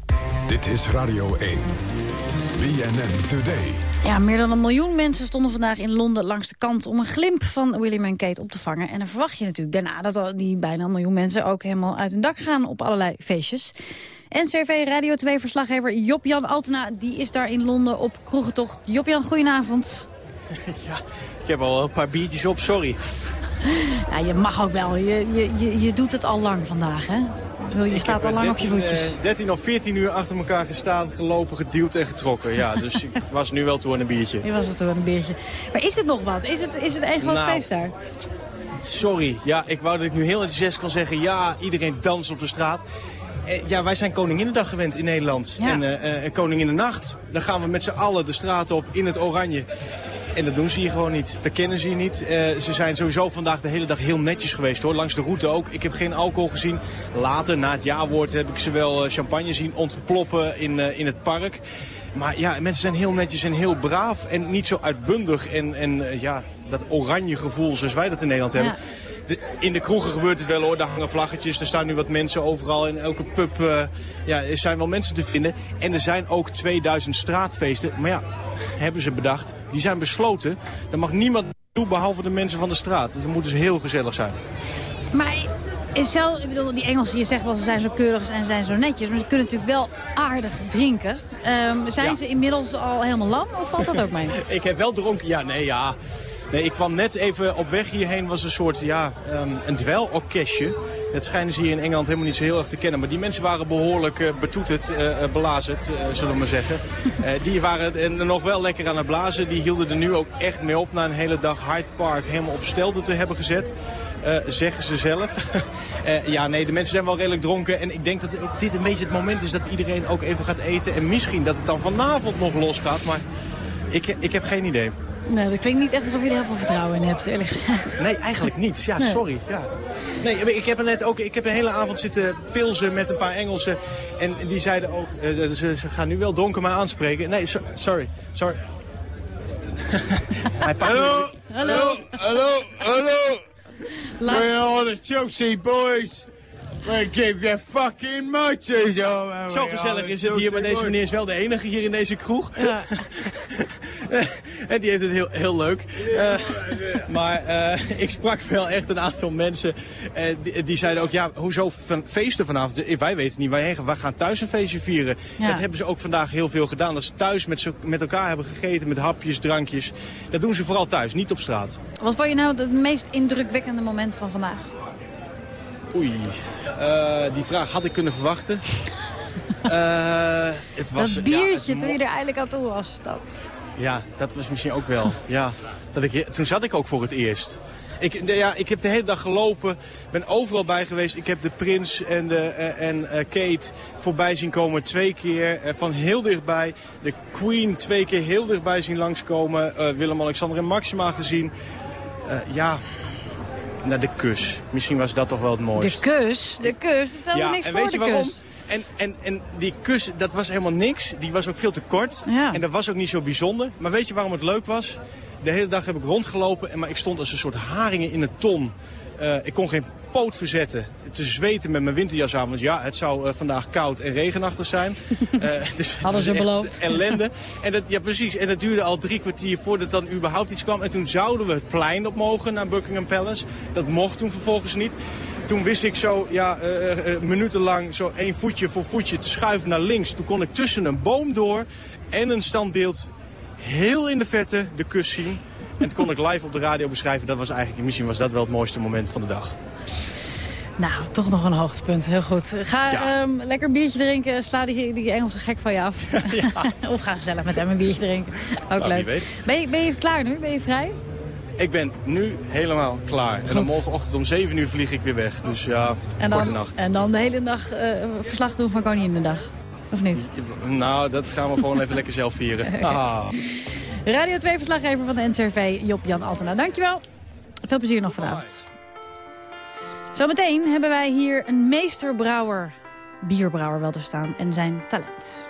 Dit is Radio 1. BNN Today. Ja, meer dan een miljoen mensen stonden vandaag in Londen langs de kant... om een glimp van William en Kate op te vangen. En dan verwacht je natuurlijk daarna dat al die bijna een miljoen mensen... ook helemaal uit hun dak gaan op allerlei feestjes. NCRV Radio 2-verslaggever Job-Jan Altena... die is daar in Londen op kroegentocht. Job-Jan, goedenavond. (laughs) Ja, ik heb al een paar biertjes op, sorry. Ja, je mag ook wel. Je, je, je, je doet het al lang vandaag, hè? Bedoel, Je Ik staat al lang eh, op je 13, voetjes. eh, 13 of 14 uur achter elkaar gestaan, gelopen, geduwd en getrokken. Ja, dus ik (laughs) was nu wel toe aan een biertje. Je was het er wel een beetje. Maar is het nog wat? Is het, is het een groot Nou, feest daar? Sorry, ja, ik wou dat ik nu heel enthousiast kon zeggen... ja, iedereen danst op de straat. Eh, ja, wij zijn Koninginnedag gewend in Nederland. Ja. En eh eh Koninginnenacht, dan gaan we met z'n allen de straat op in het oranje. En dat doen ze hier gewoon niet. Dat kennen ze hier niet. Eh, ze zijn sowieso vandaag de hele dag heel netjes geweest hoor. Langs de route ook. Ik heb geen alcohol gezien. Later, na het jaarwoord, heb ik ze wel eh, champagne zien ontploppen in, eh, in het park. Maar ja, mensen zijn heel netjes en heel braaf. En niet zo uitbundig. En, en ja, dat oranje gevoel zoals wij dat in Nederland hebben. De- in de kroegen gebeurt het wel hoor, daar hangen vlaggetjes, er staan nu wat mensen overal. In elke pub eh, ja, er zijn wel mensen te vinden. En er zijn ook 2000 straatfeesten. Maar ja, hebben ze bedacht, die zijn besloten. Er mag niemand toe behalve de mensen van de straat. Dat moet dus heel gezellig zijn. Maar is zelf, ik bedoel, die Engelsen, je zegt wel ze zijn zo keurig en ze zijn zo netjes. Maar ze kunnen natuurlijk wel aardig drinken. Ehm, zijn Ja. ze inmiddels al helemaal lam of valt dat ook mee? (laughs) ik heb wel dronken. Ja, nee, ja. Nee, ik kwam net even op weg hierheen. was een soort, ja, ehm, een dwelorkestje. Het schijnen ze hier in Engeland helemaal niet zo heel erg te kennen. Maar die mensen waren behoorlijk eh, betoeterd, eh, belazerd, zullen we maar zeggen. (laughs) Die waren er nog wel lekker aan het blazen. Die hielden er nu ook echt mee op na een hele dag Hyde Park helemaal op stelten te hebben gezet. Zeggen ze zelf. (laughs) Ja, nee, de mensen zijn wel redelijk dronken. En ik denk dat ook dit een beetje het moment is dat iedereen ook even gaat eten. En misschien dat het dan vanavond nog losgaat. Maar ik, ik heb geen idee. Nou, dat klinkt niet echt alsof je er heel veel vertrouwen in hebt, eerlijk gezegd. Nee, eigenlijk niet. Ja, Nee. sorry. Ja. Nee, maar ik heb er net ook, ik heb een hele avond zitten pilsen met een paar Engelsen. En die zeiden ook, eh, ze, ze gaan nu wel donker mij aanspreken. Nee, so- sorry, sorry. (laughs) Hij pakt Hallo, hallo, hallo, hallo. We're on the Chelsea boys. We give you fucking much, Zo gezellig is het hier, maar deze meneer is wel de enige hier in deze kroeg. Ja. (laughs) en die heeft het heel, heel leuk. Eh, maar eh, ik sprak wel echt een aantal mensen. eh, die, die zeiden ook, ja, hoezo van, feesten vanavond? Wij weten niet waarheen. We gaan thuis een feestje vieren. Ja. Dat hebben ze ook vandaag heel veel gedaan. Dat ze thuis met, met elkaar hebben gegeten, met hapjes, drankjes. Dat doen ze vooral thuis, niet op straat. Wat vond je nou het meest indrukwekkende moment van vandaag? Oei, eh, die vraag had ik kunnen verwachten. (laughs) Eh, het was, dat biertje toen je er eigenlijk aan toe was. Dat. Ja, dat was misschien ook wel. Ja, dat ik, toen zat ik ook voor het eerst. Ik, ja, ik heb de hele dag gelopen, ben overal bij geweest. Ik heb de Prins en, de, eh, en Kate voorbij zien komen twee keer. van heel dichtbij. De Queen twee keer heel dichtbij zien langskomen. Willem-Alexander en Maxima gezien. Ja, naar de kus. Misschien was dat toch wel het mooiste. De kus, de kus. Stel er niks en voor weet je de waarom? kus. En, en, en die kus, dat was helemaal niks. Die was ook veel te kort. En dat was ook niet zo bijzonder. Maar weet je waarom het leuk was? De hele dag heb ik rondgelopen, en maar ik stond als een soort haringen in een ton. Eh, ik kon geen poot verzetten. Te zweten met mijn winterjas aan. Want ja, het zou eh, vandaag koud en regenachtig zijn. (laughs) Eh, dus Hadden ze beloofd. (laughs) Ellende. En dat, ja, precies. En dat duurde al drie kwartier voordat dan überhaupt iets kwam. En toen zouden we het plein op mogen naar Buckingham Palace. Dat mocht toen vervolgens niet. Toen wist ik zo, ja, eh, eh, minutenlang zo één voetje voor voetje te schuiven naar links. Toen kon ik tussen een boom door en een standbeeld heel in de verte de kus zien. En toen kon ik live op de radio beschrijven. Dat was eigenlijk, misschien was dat wel het mooiste moment van de dag. Nou, toch nog een hoogtepunt. Heel goed. Ga Ja. ehm, lekker een biertje drinken. Sla die, die Engelse gek van je af. (laughs) (laughs) of ga gezellig met hem een biertje drinken. Ook Nou, leuk. weet. Ben je, ben je klaar nu? Ben je vrij? Ik ben nu helemaal klaar. En dan morgenochtend om 7 uur vlieg ik weer weg. Dus ja, En korte dan, nacht. en dan de hele dag eh, verslag doen van Koninginnedag. Of niet? Nou, dat gaan we gewoon even lekker zelf vieren. (laughs) Ah. Radio 2-verslaggever van de NCRV, Job-Jan Altena. Dankjewel. Veel plezier nog vanavond. Zometeen hebben wij hier een meesterbrouwer, bierbrouwer wel te staan, en zijn talent.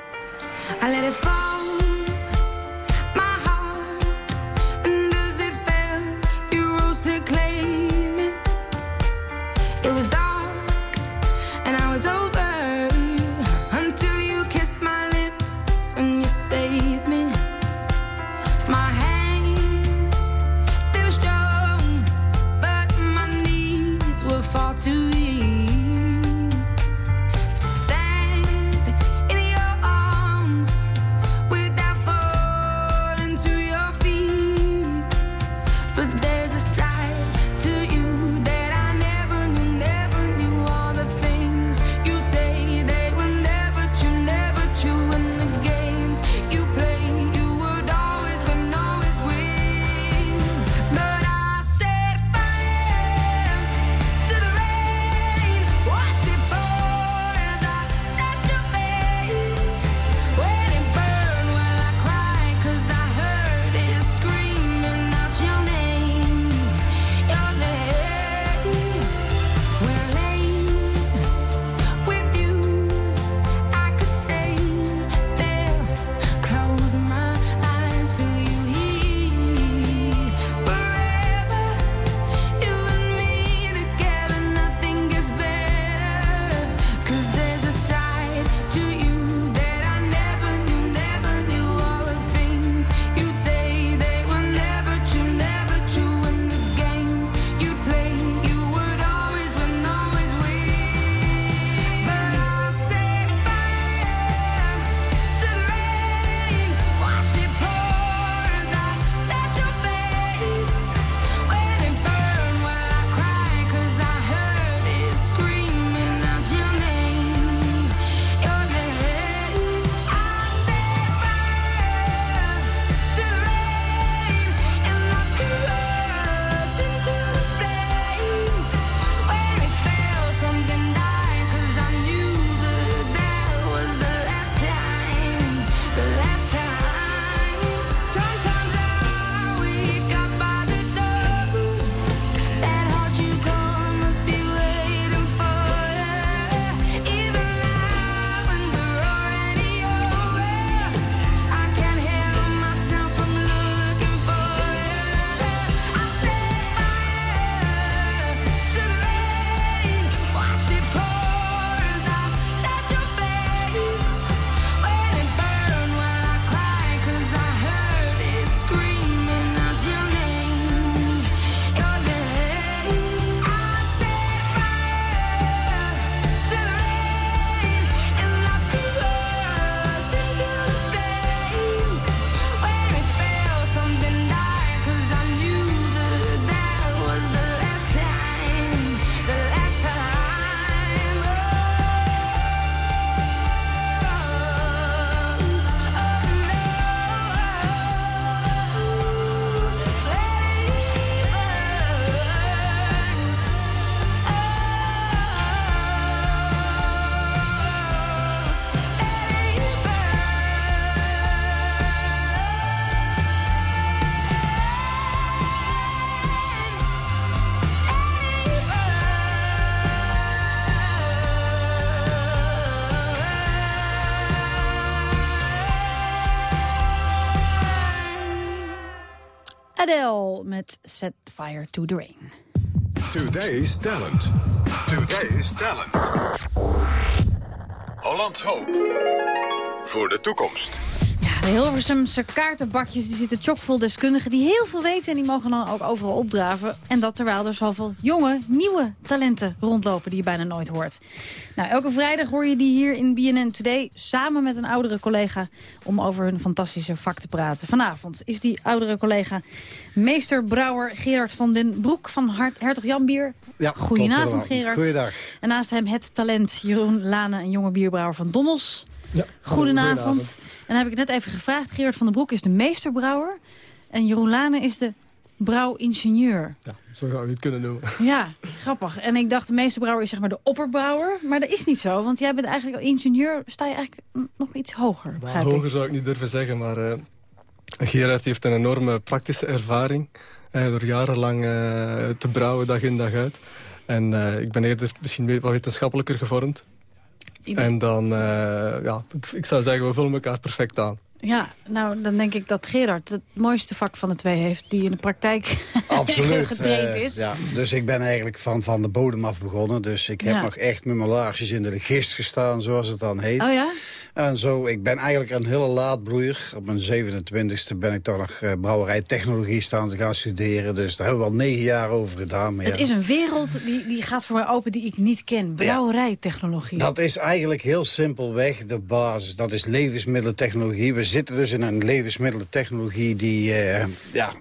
Met Set Fire to the Rain. Today's Talent. Today's Talent. Hollands Hoop. Voor de toekomst. De Hilversumse kaartenbakjes die zitten chockvol deskundigen die heel veel weten... en die mogen dan ook overal opdraven. En dat terwijl er zoveel jonge, nieuwe talenten rondlopen die je bijna nooit hoort. Nou, elke vrijdag hoor je die hier in BNN Today... samen met een oudere collega om over hun fantastische vak te praten. Vanavond is die oudere collega meester brouwer Gerard van den Broek van Hart Hertog Jan Bier. Ja, Goedenavond. Gerard. Goeiedag. En naast hem het talent Jeroen Lane, een jonge bierbrouwer van Dommels. Ja, Goedenavond. goedenavond. En dan heb ik net even gevraagd. Gerard van den Broek is de meesterbrouwer. En Jeroen Lane is de brouwingenieur. Ja, zo zou je het kunnen noemen. Ja, grappig. En ik dacht de meesterbrouwer is zeg maar de opperbrouwer. Maar dat is niet zo, want jij bent eigenlijk al ingenieur. Sta je eigenlijk nog iets hoger, ik. hoger zou ik niet durven zeggen, maar eh, Gerard heeft een enorme praktische ervaring. eh, door jarenlang eh, te brouwen, dag in dag uit. En ik ben eerder misschien wat wetenschappelijker gevormd. En dan, eh, ja, ik, ik zou zeggen, we vullen elkaar perfect aan. Ja, nou dan denk ik dat Gerard het mooiste vak van de twee heeft... die in de praktijk (laughs) Absoluut. getraind is. ja. Dus ik ben eigenlijk van, van de bodem af begonnen. Dus ik heb Ja. nog echt met mijn laarsjes in de gist gestaan, zoals het dan heet. Oh ja? En zo, ik ben eigenlijk een hele laatbloeier. Op mijn 27e ben ik toch nog eh, brouwerijtechnologie staan te gaan studeren. Dus daar hebben we al negen jaar over gedaan. Maar Het ja, is een wereld die, die gaat voor mij open die ik niet ken. Brouwerijtechnologie. Dat is eigenlijk heel simpelweg de basis. Dat is levensmiddelentechnologie. We zitten dus in een levensmiddelentechnologie die... eh, ja,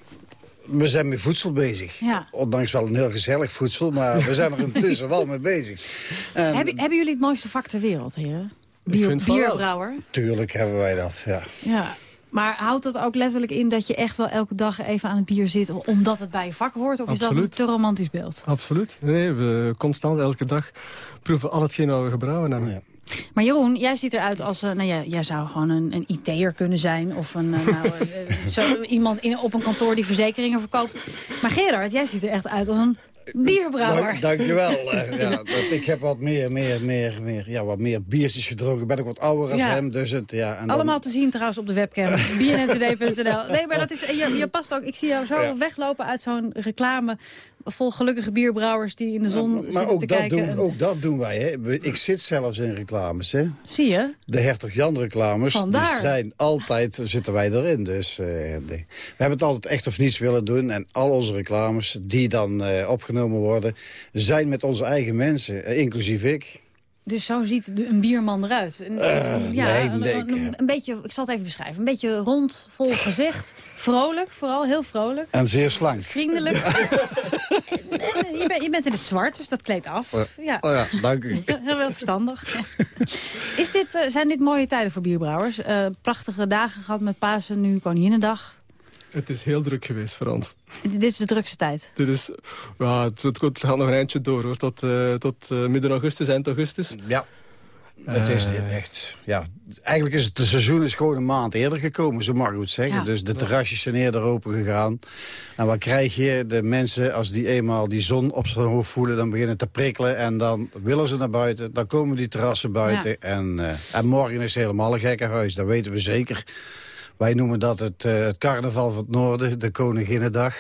we zijn met voedsel bezig. Ja. Ondanks wel een heel gezellig voedsel, maar we zijn er (laughs) intussen wel mee bezig. En Hebben, hebben jullie het mooiste vak ter wereld, heren? Bier, bierbrouwer? Tuurlijk hebben wij dat, ja. Ja. Maar houdt dat ook letterlijk in dat je echt wel elke dag even aan het bier zit... omdat het bij je vak hoort? Of is dat een te romantisch beeld? Absoluut. Nee, we constant elke dag proeven al hetgeen wat we gebrouwen hebben. Maar Jeroen, jij ziet eruit als... eh, nou ja, jij zou gewoon een, een IT'er kunnen zijn. Of een, eh, nou, eh, (laughs) zo, iemand in, op een kantoor die verzekeringen verkoopt. Maar Gerard, jij ziet er echt uit als een bierbrouwer. Dank, dankjewel. eh, ja, dat, ik heb wat meer, meer, meer, meer, ja, wat meer biertjes gedronken. Ben ik wat ouder als Ja. hem. Dus het, ja, en dan- Allemaal te zien trouwens op de webcam. (laughs) bnntoday.nl. Nee, maar dat is, je, je past ook. Ik zie jou zo Ja. weglopen uit zo'n reclame vol gelukkige bierbrouwers die in de zon Maar zitten ook te dat, kijken. doen, en- ook dat doen wij. Hè. Ik zit zelfs in reclames. Hè. Zie je? De Hertog Jan reclames. Vandaar. Die zijn altijd, zitten wij erin. Dus eh, we hebben het altijd echt of niets willen doen. En al onze reclames die dan eh, opgenomen worden... zijn met onze eigen mensen, eh, inclusief ik. Dus zo ziet de- een bierman eruit. Een, Eh, ja, nee, een, nee, een, een- een beetje, ik zal het even beschrijven. Een beetje rond, vol gezicht. Vrolijk, vooral heel vrolijk. En zeer slank. Vriendelijk. En, (laughs) eh, je, bent, je bent in het zwart, dus dat kleedt af. Ja. Oh ja, dank u. (laughs) Heel wel verstandig. Is dit, eh, zijn dit mooie tijden voor bierbrouwers? Eh, prachtige dagen gehad met Pasen, nu Koninginnedag. Het is heel druk geweest voor ons. Dit is de drukste tijd. Dit is, ja, het, het gaat nog een eindje door hoor, tot, eh, tot eh, midden augustus, eind augustus. Ja. Het is Eh, echt, ja, eigenlijk is het de seizoen is gewoon een maand eerder gekomen, zo mag ik het zeggen. Ja. Dus de terrasjes zijn eerder open gegaan. En wat krijg je? De mensen, als die eenmaal die zon op zijn hoofd voelen, dan beginnen te prikkelen. En dan willen ze naar buiten, dan komen die terrassen buiten. Ja. En, eh, en morgen is het helemaal een gekke huis, dat weten we zeker. Wij noemen dat het, eh, het carnaval van het noorden, de Koninginnedag.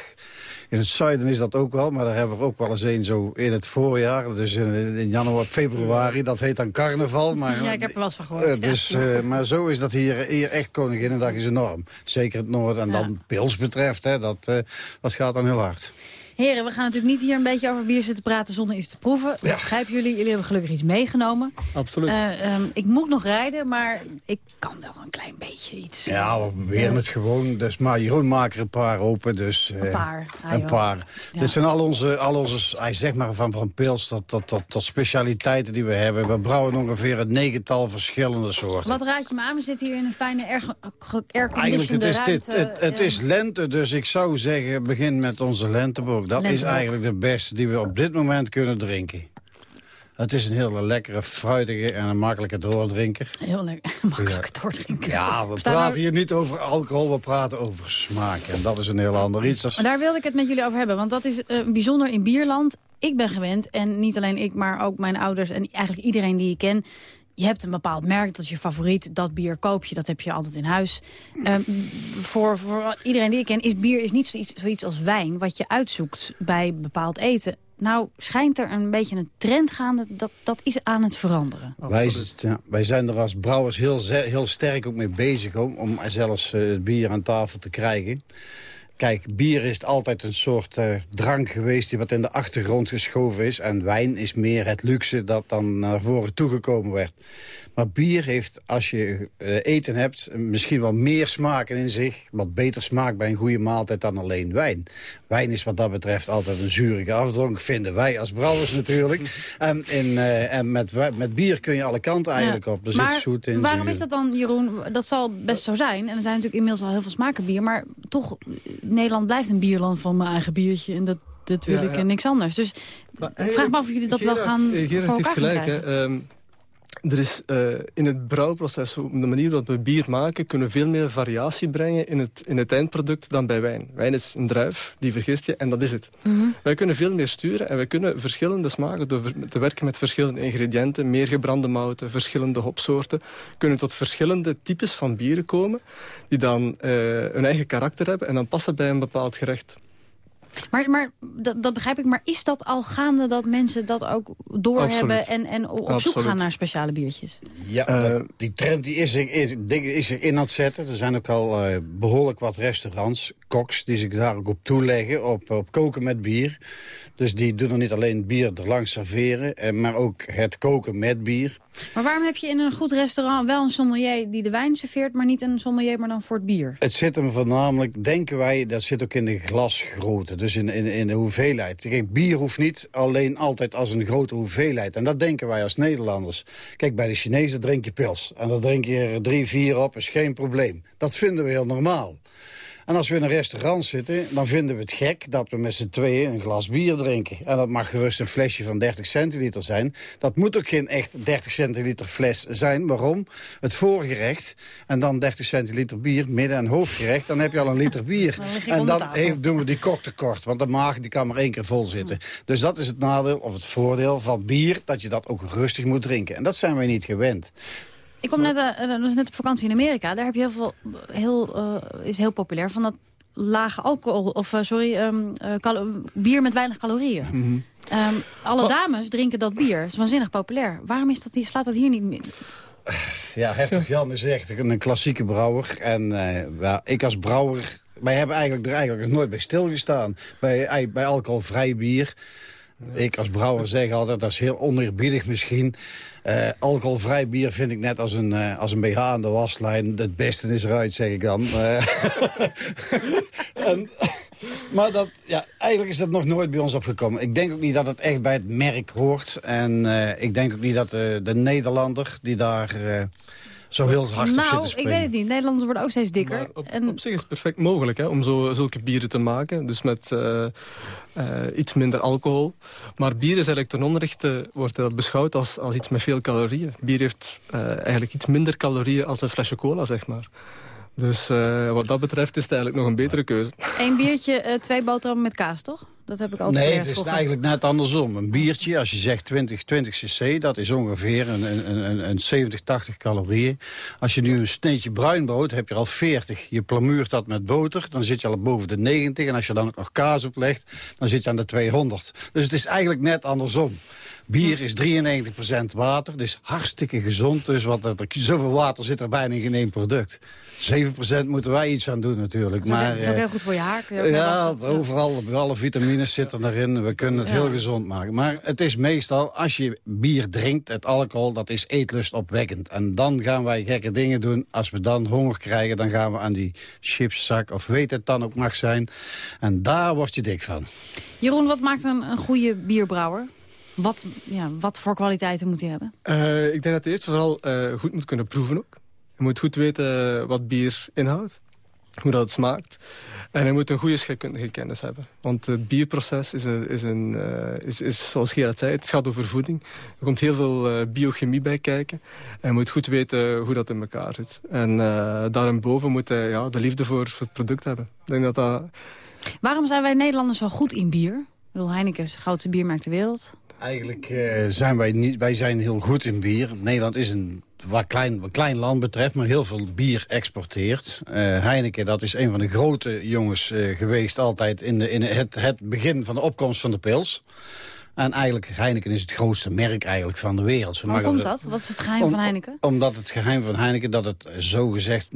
In het zuiden is dat ook wel, maar daar hebben we ook wel eens een zo in het voorjaar. Dus in, in januari, februari, dat heet dan carnaval. Maar, Ja, ik heb er wel eens van gehoord. eh, dus, eh, maar zo is dat hier, hier echt Koninginnedag is enorm. Zeker het noorden. En dan pils betreft, hè, dat, dat gaat dan heel hard. Heren, we gaan natuurlijk niet hier een beetje over bier zitten praten zonder iets te proeven. Dat begrijpen jullie. Jullie hebben gelukkig iets meegenomen. Absoluut. Eh, ehm, ik moet nog rijden, maar ik kan wel een klein beetje iets. Ja, we proberen Ja. het gewoon. Dus, maar Jeroen maakt er een paar open. Dus, eh, Een paar, ah, een paar. Ja. Dit zijn al onze, al onze zegt maar van, van pils tot, tot, tot, tot specialiteiten die we hebben. We brouwen ongeveer een negental verschillende soorten. Wat raad je me aan? We zitten hier in een fijne air- ge- Eigenlijk, het is, dit, het, het Ja. is lente, dus ik zou zeggen, begin met onze Dat is eigenlijk de beste die we op dit moment kunnen drinken. Het is een hele lekkere, fruitige en een makkelijke doordrinker. Heel lekker. (laughs) Makkelijk doordrinken. Ja, we Staan praten er- hier niet over alcohol, we praten over smaak. En dat is een heel ander iets. Is- Maar daar wilde ik het met jullie over hebben. Want dat is eh, bijzonder in Bierland. Ik ben gewend, en niet alleen ik, maar ook mijn ouders... en eigenlijk iedereen die ik ken... je hebt een bepaald merk, dat is je favoriet. Dat bier koop je, dat heb je altijd in huis. Ehm, voor, voor iedereen die ik ken, is bier is niet zoiets, zoiets als wijn... wat je uitzoekt bij bepaald eten. Nou, schijnt er een beetje een trend gaande, dat, dat is aan het veranderen. Wij, ja, wij zijn er als brouwers heel, heel sterk ook mee bezig om, om zelfs eh, het bier aan tafel te krijgen. Kijk, bier is altijd een soort eh, drank geweest die wat in de achtergrond geschoven is. En wijn is meer het luxe dat dan naar voren toegekomen werd. Maar bier heeft, als je eh, eten hebt, misschien wel meer smaken in zich. Wat beter smaakt bij een goede maaltijd dan alleen wijn. Wijn is wat dat betreft altijd een zurige afdronk, vinden wij als brouwers (laughs) natuurlijk. En, in, eh, en met, met bier kun je alle kanten eigenlijk op. Er maar zit zoet in. waarom zuur. is dat dan, Jeroen? Dat zal best zo zijn. En er zijn natuurlijk inmiddels al heel veel smaken bier. Maar toch, Nederland blijft een bierland van mijn eigen biertje. En dat, dat wil Ja, ik ja. en niks anders. Dus ik vraag me af of jullie dat wel gaan eh, voor Gerard elkaar heeft gaan gelijk. Er is eh, in het brouwproces, op de manier waarop we bier maken... kunnen veel meer variatie brengen in het, in het eindproduct dan bij wijn. Wijn is een druif, die vergist je, en dat is het. Mhm. Wij kunnen veel meer sturen en wij kunnen verschillende smaken... door te werken met verschillende ingrediënten, meer gebrande mouten... verschillende hopsoorten, kunnen tot verschillende types van bieren komen... die dan eh, hun eigen karakter hebben en dan passen bij een bepaald gerecht. Maar, maar dat, dat begrijp ik. Maar is dat al gaande dat mensen dat ook doorhebben... En, en op zoek gaan naar speciale biertjes? Ja, dat- die trend die is, er- is, is er in aan het zetten. Er zijn ook al eh, behoorlijk wat restaurants, koks... die zich daar ook op toeleggen, op, op koken met bier. Dus die doen er niet alleen bier erlangs serveren... eh, maar ook het koken met bier. Maar waarom heb je in een goed restaurant wel een sommelier die de wijn serveert... maar niet een sommelier, maar dan voor het bier? Het zit hem voornamelijk, denken wij, dat zit ook in de glasgrootte. Dus in, in, in de hoeveelheid. Kijk, bier hoeft niet alleen altijd als een grote hoeveelheid. En dat denken wij als Nederlanders. Kijk, bij de Chinezen drink je pils. En dan drink je er drie, vier op, is geen probleem. Dat vinden we heel normaal. En als we in een restaurant zitten, dan vinden we het gek dat we met z'n tweeën een glas bier drinken. En dat mag gerust een flesje van 30 centiliter zijn. Dat moet ook geen echt 30 centiliter fles zijn. Waarom? Het voorgerecht en dan 30 centiliter bier, midden- en hoofdgerecht. Dan heb je al een liter bier. (laughs) Dan en dan heeft, doen we die kok tekort, want de maag die kan maar één keer vol zitten. Dus dat is het nadeel of het voordeel van bier, dat je dat ook rustig moet drinken. En dat zijn wij niet gewend. Ik kom net, eh, dat was net op vakantie in Amerika. Daar heb je heel veel, heel, eh, is heel populair van dat lage alcohol, of eh, sorry, ehm, eh, bier met weinig calorieën. Mhm. Ehm, alle dames drinken dat bier. Het is waanzinnig populair. Waarom is dat, hier- slaat dat hier niet meer? Ja, Hertog Jan is echt een klassieke brouwer. En eh, ja, ik als brouwer, wij hebben eigenlijk er eigenlijk nog nooit bij stilgestaan. Bij, bij alcoholvrij bier. Ik als brouwer zeg altijd, dat is heel oneerbiedig misschien. Eh, alcoholvrij bier vind ik net als een, eh, als een BH aan de waslijn. Het beste is eruit, zeg ik dan. Eh, (laughs) en, maar dat, ja, eigenlijk is dat nog nooit bij ons opgekomen. Ik denk ook niet dat het echt bij het merk hoort. En ik denk ook niet dat de Nederlander die daar zo heel hard nou, ik weet het niet. Nederlanders worden ook steeds dikker. Op, en, op zich is het perfect mogelijk hè, om zo, zulke bieren te maken. Dus met eh, eh, iets minder alcohol. Maar bier is eigenlijk ten onrechte wordt dat beschouwd als, als iets met veel calorieën. Bier heeft eh, eigenlijk iets minder calorieën als een flesje cola, zeg maar. Dus eh, wat dat betreft is het eigenlijk nog een betere keuze. Één biertje, eh, twee boterhammen met kaas, toch? Dat heb ik altijd Nee, het is vroeger. eigenlijk net andersom. Een biertje, als je zegt 20, 20 cc, dat is ongeveer een, een, een, een 70, 80 calorieën. Als je nu een sneetje bruinbrood, heb je al 40. Je plamuurt dat met boter, dan zit je al boven de 90. En als je dan ook nog kaas oplegt, dan zit je aan de 200. Dus het is eigenlijk net andersom. Bier is 93% water, dus hartstikke gezond. Dus wat, er, zoveel water zit er bijna in geen één product. 7% moeten wij iets aan doen natuurlijk. Het is ook- maar, het is ook eh, heel goed voor je haar. ook ja, overal, alle vitamines zitten erin. We kunnen het Ja. heel gezond maken. Maar het is meestal, als je bier drinkt, het alcohol, dat is eetlust opwekkend. En dan gaan wij gekke dingen doen. Als we dan honger krijgen, dan gaan we aan die chipszak, of weet het dan ook mag zijn. En daar word je dik van. Jeroen, wat maakt een, een goede bierbrouwer? Wat, ja, wat voor kwaliteiten moet hij hebben? Eh, ik denk dat hij eerst vooral eh, goed moet kunnen proeven ook. Je moet goed weten wat bier inhoudt, hoe dat het smaakt. En hij moet een goede scheikundige kennis hebben. Want het bierproces is, een, is, een, eh, is, is, zoals Gerard zei, het gaat over voeding. Er komt heel veel eh, biochemie bij kijken. En je moet goed weten hoe dat in elkaar zit. En uh, daarboven moet hij ja, de liefde voor, het product hebben. Ik denk dat dat... Waarom zijn wij Nederlanders zo goed in bier? Ik Heineken is de grootste biermerk ter wereld. Eigenlijk eh, zijn wij niet, wij zijn heel goed in bier. Nederland is een wat klein, wat klein land betreft, maar heel veel bier exporteert. Eh, Heineken, dat is een van de grote jongens eh, geweest altijd in, de, in het, het begin van de opkomst van de pils. En eigenlijk, Heineken is het grootste merk eigenlijk van de wereld. Zo Hoe komt dat? Wat is het geheim Om- van Heineken? Omdat het geheim van Heineken, dat het zo gezegd...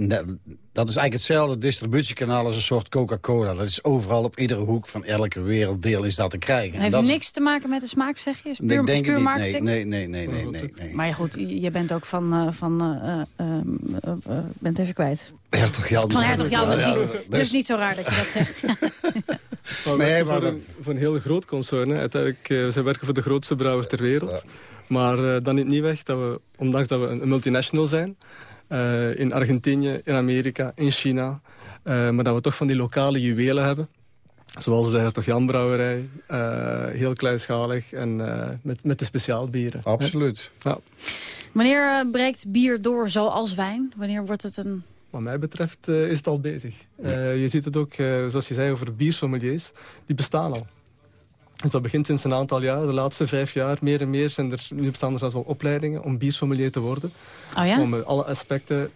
Dat is eigenlijk hetzelfde distributiekanaal als een soort Coca-Cola. Dat is overal op iedere hoek van elke werelddeel is dat te krijgen. En Heeft dat is- niks te maken met de smaak, zeg je? Is Nee, puur, ik denk is puur het niet. Nee, nee, nee, nee, nee, nee, nee. Maar ja, goed, je bent ook van... eh, van eh, bent even kwijt. Hertog Jan. Van Hertog Jan, Ja, niet, dus niet zo raar dat je dat zegt. (laughs) (laughs) We Nee, maar voor, een, voor een heel groot concern. Hè. Uiteindelijk, eh, zij werken voor de grootste brouwer ter wereld. Maar eh, dan neemt niet weg dat we, ondanks dat we een, multinational zijn... eh, in Argentinië, in Amerika, in China... eh, maar dat we toch van die lokale juwelen hebben. Zoals de Hertog Jan brouwerij. eh, heel kleinschalig en eh, met, met de speciaalbieren. Absoluut. Ja. Wanneer breekt bier door zoals wijn? Wanneer wordt het een... Wat mij betreft eh, is het al bezig. Eh, je ziet het ook, eh, zoals je zei, over biersommeliers. Die bestaan al. Dus dat begint sinds een aantal jaar. De laatste vijf jaar, meer en meer, zijn er, nu bestaan er zelfs wel opleidingen om biersommelier te worden. Oh ja? Om alle aspecten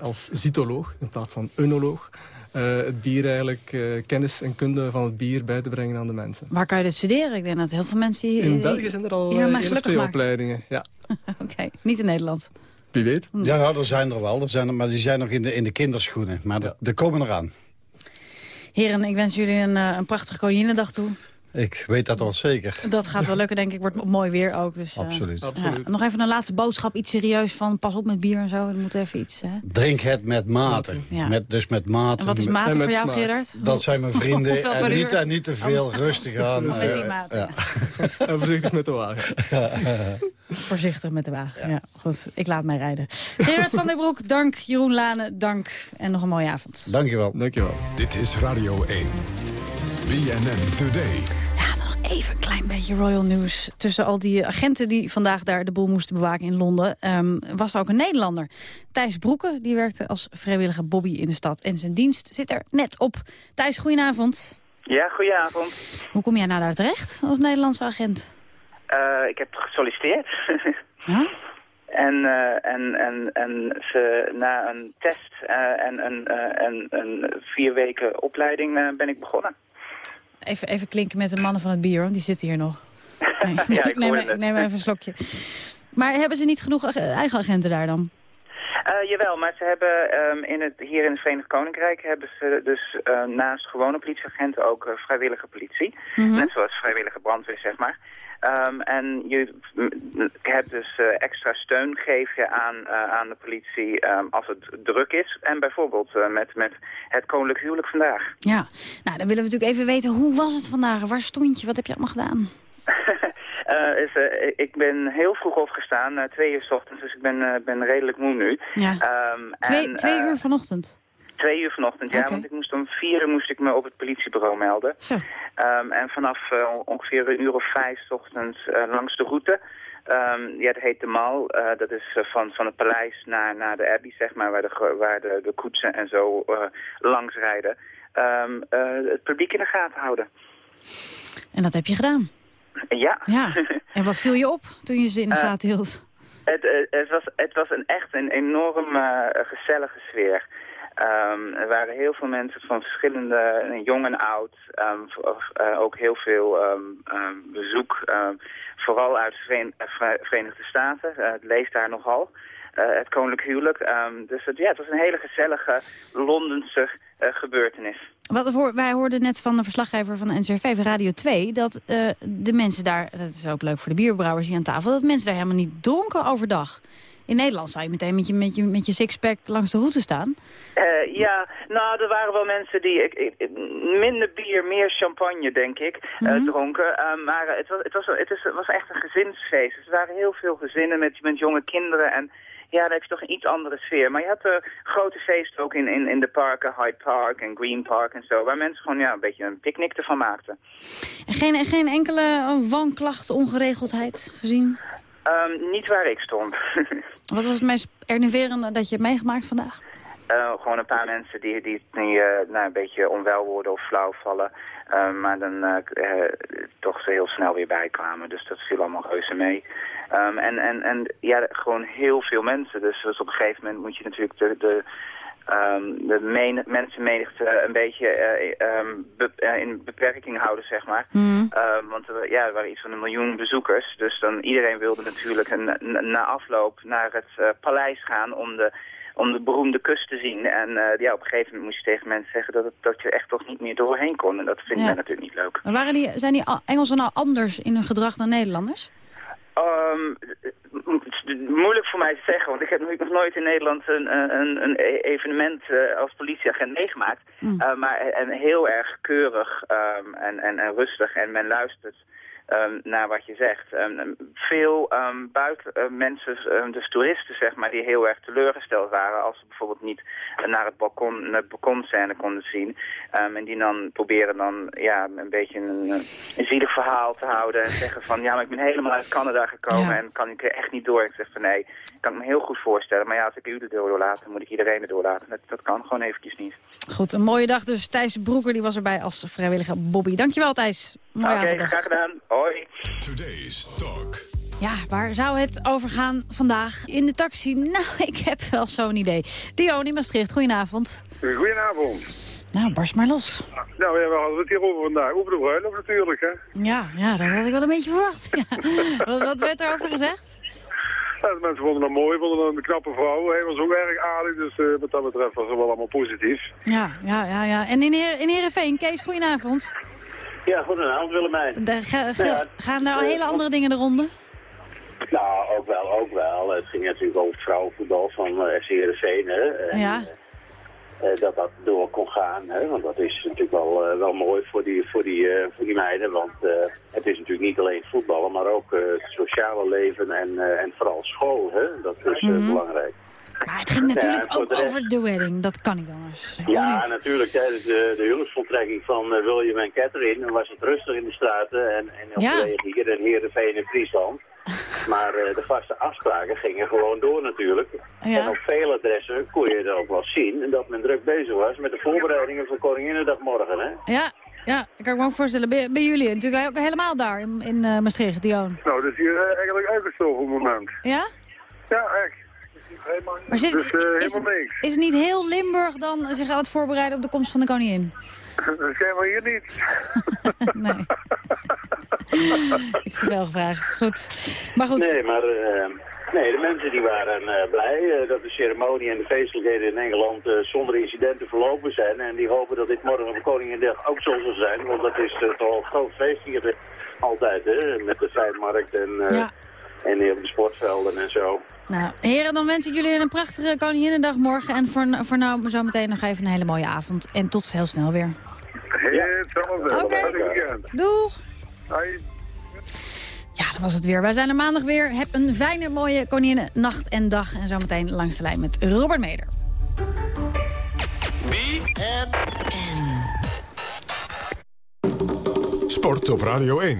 als zytoloog in plaats van œnoloog... eh, het bier eigenlijk, kennis en kunde van het bier bij te brengen aan de mensen. Waar kan je dit studeren? Ik denk dat heel veel mensen... Die, In België zijn er al Ja, maar twee maakt. opleidingen. Ja, (laughs) Oké, niet in Nederland. Wie weet. Ja, nou, er zijn er wel. Er zijn er, maar die zijn nog in de, in de kinderschoenen. Maar de, de komen eraan. Heren, ik wens jullie een, eh, een prachtige Koninginnedag toe. Ik weet dat wel zeker. Dat gaat wel lukken, denk ik. Wordt mooi weer ook. Dus, eh, Absoluut. ja. Absoluut. Nog even een laatste boodschap. Iets serieus van pas op met bier en zo. Er moet even iets... Hè? Drink het met mate. Ja. Met, dus met mate. En wat is mate voor jou, Gerard? Dat zijn mijn vrienden. En, niet, uur? en niet te veel. Rustig (laughs) aan. Met die Eh, mate, ja. (laughs) En voorzichtig met de wagen. (laughs) Voorzichtig met de wagen. Ja. goed. Ik laat mij rijden. Gerard van der Broek, dank. Jeroen Lane, dank. En nog een mooie avond. Dankjewel. Dankjewel. Dit is Radio 1. BNN Today. Ja, dan nog even een klein beetje royal news. Tussen al die agenten die vandaag daar de boel moesten bewaken in Londen... ehm, was er ook een Nederlander. Thijs Broeke, die werkte als vrijwillige Bobby in de stad. En zijn dienst zit er net op. Thijs, goedenavond. Ja, goedenavond. Hoe kom jij nou daar terecht als Nederlandse agent? Eh, ik heb gesolliciteerd. (laughs) En, eh, en, en, en ze, na een test eh, en een, eh, en een vier weken opleiding eh, ben ik begonnen. Even, even klinken met de mannen van het bier, hoor. die zitten hier nog. (laughs) Nee. Ja, ik (laughs) neem, ik neem even een slokje. Maar hebben ze niet genoeg eigen agenten daar dan? Eh, jawel, maar ze hebben ehm, in het, hier in het Verenigd Koninkrijk hebben ze dus eh, naast gewone politieagenten ook eh, vrijwillige politie. Mhm. Net zoals vrijwillige brandweer, zeg maar. Ehm, en je hebt dus eh, extra steun geef je aan, eh, aan de politie ehm, als het druk is. En bijvoorbeeld eh, met, met het koninklijk huwelijk vandaag. Ja, nou dan willen we natuurlijk even weten, hoe was het vandaag? Waar stond je? Wat heb je allemaal gedaan? (laughs) Is, ik ben heel vroeg opgestaan, twee uur 's ochtends, dus ik ben, ben redelijk moe nu. Ja. Ehm, Twee, en, twee uur vanochtend? Twee uur vanochtend, ja, want ik moest om vier uur moest ik me op het politiebureau melden. Zo. Ehm, en vanaf eh, ongeveer een uur of vijf 's ochtends eh, langs de route. ehm, ja, dat heet de Mal. eh, dat is van, van het paleis naar, naar de Abbey, zeg maar, waar de, waar de, de koetsen en zo langs rijden. Ehm, eh, het publiek in de gaten houden. En dat heb je gedaan? Ja. Ja. (laughs) En wat viel je op toen je ze in de gaten hield? Het, het, was, het was een echt een enorm gezellige sfeer. Ehm, er waren heel veel mensen van verschillende, jong en oud. ehm, eh, ook heel veel ehm, bezoek, vooral uit Veren- eh, Verenigde Staten. Eh, het leeft daar nogal. Het koninklijk huwelijk. Dus het, ja, het was een hele gezellige Londense gebeurtenis. Wat wij hoorden net van de verslaggever van NCRV Radio 2... dat de mensen daar, dat is ook leuk voor de bierbrouwers hier aan tafel... dat mensen daar helemaal niet dronken overdag. In Nederland zou je meteen met je, met je, met je sixpack langs de route staan. Eh, ja, nou, er waren wel mensen die ik, ik- minder bier, meer champagne, denk ik, eh, Mhm. dronken. Eh, maar het, was, het, was, het, is, het was echt een gezinsfeest. Dus er waren heel veel gezinnen met, met jonge kinderen en ja, dan heb je toch een iets andere sfeer. Maar je had uh, grote feesten ook in, in, in de parken, Hyde Park en Green Park en zo, waar mensen gewoon ja, een beetje een picknick ervan maakten. En geen, geen enkele wanklacht, ongeregeldheid gezien? Ehm, niet waar ik stond. (laughs) Wat was het meest enerverende dat je hebt meegemaakt vandaag? Eh, gewoon een paar mensen die, die, die eh, nou, een beetje onwel worden of flauw vallen. Eh, maar dan eh, toch ze heel snel weer bijkwamen. Dus dat viel allemaal reuze mee. Ehm, en, en, en ja, gewoon heel veel mensen. Dus, dus op een gegeven moment moet je natuurlijk de, de, ehm, de men mensenmenigte een beetje eh, ehm, be- eh, in beperking houden, zeg maar. Ehm, want er, ja, er waren iets van een miljoen bezoekers. Dus dan iedereen wilde natuurlijk een, na afloop naar het eh, paleis gaan om de, om de beroemde kust te zien. En ja, op een gegeven moment moest je tegen mensen zeggen dat, het, dat je echt toch niet meer doorheen kon. En dat vind ik Ja. natuurlijk niet leuk. Maar waren die, zijn die Engelsen nou anders in hun gedrag dan Nederlanders? Het is moeilijk voor mij te zeggen, want ik heb nog nooit in Nederland een, een, een e- evenement eh, als politieagent meegemaakt. Eh, maar en heel erg keurig ehm, en, en, en rustig en men luistert ehm, naar wat je zegt. Ehm, veel buiten eh, mensen, dus toeristen zeg maar, die heel erg teleurgesteld waren als ze bijvoorbeeld niet naar het balkon, naar het balkonscène konden zien. En die dan proberen dan ja, een beetje een, een zielig verhaal te houden en zeggen van ja, maar ik ben helemaal uit Canada gekomen en kan ik er echt niet door. Ik zeg van nee, kan ik me heel goed voorstellen, maar ja, als ik u de deur doorlaat, dan moet ik iedereen er doorlaten. Dat, dat kan gewoon eventjes niet. Goed, een mooie dag dus. Thijs Broeker die was erbij als vrijwillige Bobby. Dankjewel Thijs. Oké, graag gedaan. Hoi. Today's Talk. Ja, waar zou het over gaan vandaag? In de taxi? Nou, (laughs) ik heb wel zo'n idee. Dion in Maastricht, goedenavond. Goedenavond. Nou, barst maar los. Nou ja, we hadden het hier over vandaag. Over de bruiloft natuurlijk, hè. Ja, ja, dat had ik wel een beetje verwacht. Ja. (laughs) Wat, wat werd er over gezegd? Ja, de mensen vonden haar mooi, vonden haar een knappe vrouw. Hij was ook erg aardig, dus eh, wat dat betreft was het wel allemaal positief. Ja, ja, ja. ja. En in, Heer, in Heerenveen, Kees, goedenavond. Ja, goedenavond Willemijn. Daar ga- ga- Ja, gaan al eh, hele andere dingen de ronde? Nou, ook wel, ook wel. Het ging natuurlijk over het vrouwenvoetbal van uh, FC Heerenveen, hè. En, Ja. eh, dat dat door kon gaan, hè. Want dat is natuurlijk wel, eh, wel mooi voor die, voor, die, eh, voor die meiden. Want eh, het is natuurlijk niet alleen voetballen, maar ook eh, het sociale leven en, eh, en vooral school, hè. Dat is eh, Mhm. belangrijk. Maar het ging natuurlijk Ja, en ook de over de wedding. Dat kan niet anders. Ja, niet? natuurlijk. Tijdens de, de huwelijksvoltrekking van eh, William en Catherine was het rustig in de straten en, en op Ja. de hier in Heerenveen en Friesland. (laughs) Maar eh, de vaste afspraken gingen gewoon door natuurlijk. Ja. En op veel adressen kon je er ook wel zien dat men druk bezig was met de voorbereidingen voor Koninginnedag morgen. Hè? Ja, ja, ik kan me ook voorstellen. Bij, bij jullie natuurlijk ook helemaal daar in, in eh, Maastricht, Dion. Nou, dat is hier eigenlijk uitgestoven op het moment. Ja? Ja, echt. Maar zit, dus eh, is, helemaal niks. is niet heel Limburg dan zich aan het voorbereiden op de komst van de koningin? (laughs) Dat zijn we hier niet. (laughs) nee. Iets te veel gevraagd. Goed. Maar goed. Nee, maar eh, nee, de mensen die waren eh, blij dat de ceremonie en de feestelijkheden in Engeland eh, zonder incidenten verlopen zijn. En die hopen dat dit morgen op Koninginnedag ook zo zal zijn. Want dat is toch een groot feest hier altijd, hè. Met de Fijnmarkt en, eh, Ja. En op de sportvelden en zo. Nou, heren, dan wens ik jullie een prachtige Koninginnedag morgen. En voor, voor nou zometeen nog even een hele mooie avond. En tot heel snel weer. Ja. Hetzelfde. Oké. Doeg! Hoi. Ja, dat was het weer. Wij zijn er maandag weer. Heb een fijne, mooie Koninginnenacht en dag. En zometeen langs de lijn met Robert Meder. Sport op Radio 1.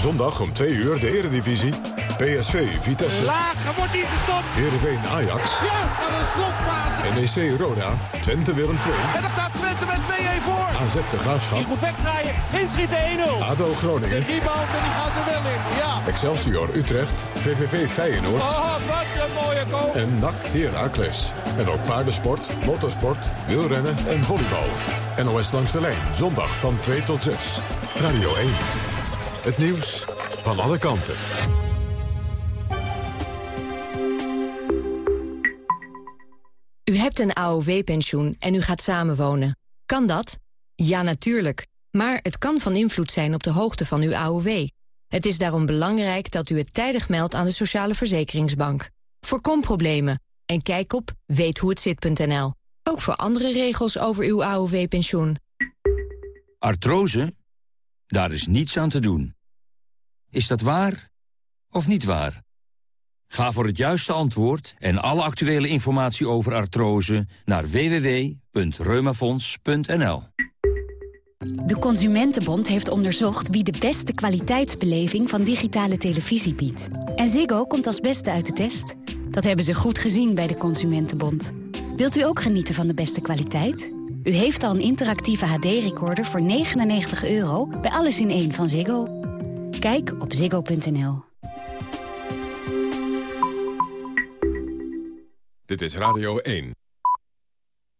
Zondag om 2 uur de Eredivisie. PSV, Vitesse, Laag, wordt hij gestopt. Heerenveen, Ajax, Juist, aan een slotfase. NEC, Roda, Twente, Willem II, En dan staat Twente met 2-1 voor. AZ, De Graafschap, Die goed wegdraaien, inschieten 1-0. ADO, De Groningen, rebound en die gaat er wel in. Ja. Excelsior, Utrecht, VVV, Feyenoord Oh, wat een mooie goal. en NAC, Heracles. En ook paardensport, motorsport, wielrennen en volleybal. NOS langs de lijn, zondag van 2 tot 6. Radio 1. Het nieuws van alle kanten. U hebt een AOW-pensioen en u gaat samenwonen. Kan dat? Ja, natuurlijk. Maar het kan van invloed zijn op de hoogte van uw AOW. Het is daarom belangrijk dat u het tijdig meldt aan de Sociale Verzekeringsbank. Voorkom problemen en kijk op weethoehetzit.nl. Ook voor andere regels over uw AOW-pensioen. Artrose? Daar is niets aan te doen. Is dat waar of niet waar? Ga voor het juiste antwoord en alle actuele informatie over artrose naar www.reumafonds.nl. De Consumentenbond heeft onderzocht wie de beste kwaliteitsbeleving van digitale televisie biedt. En Ziggo komt als beste uit de test. Dat hebben ze goed gezien bij de Consumentenbond. Wilt u ook genieten van de beste kwaliteit? U heeft al een interactieve HD-recorder voor 99 euro bij Alles in één van Ziggo. Kijk op ziggo.nl. Dit is Radio 1.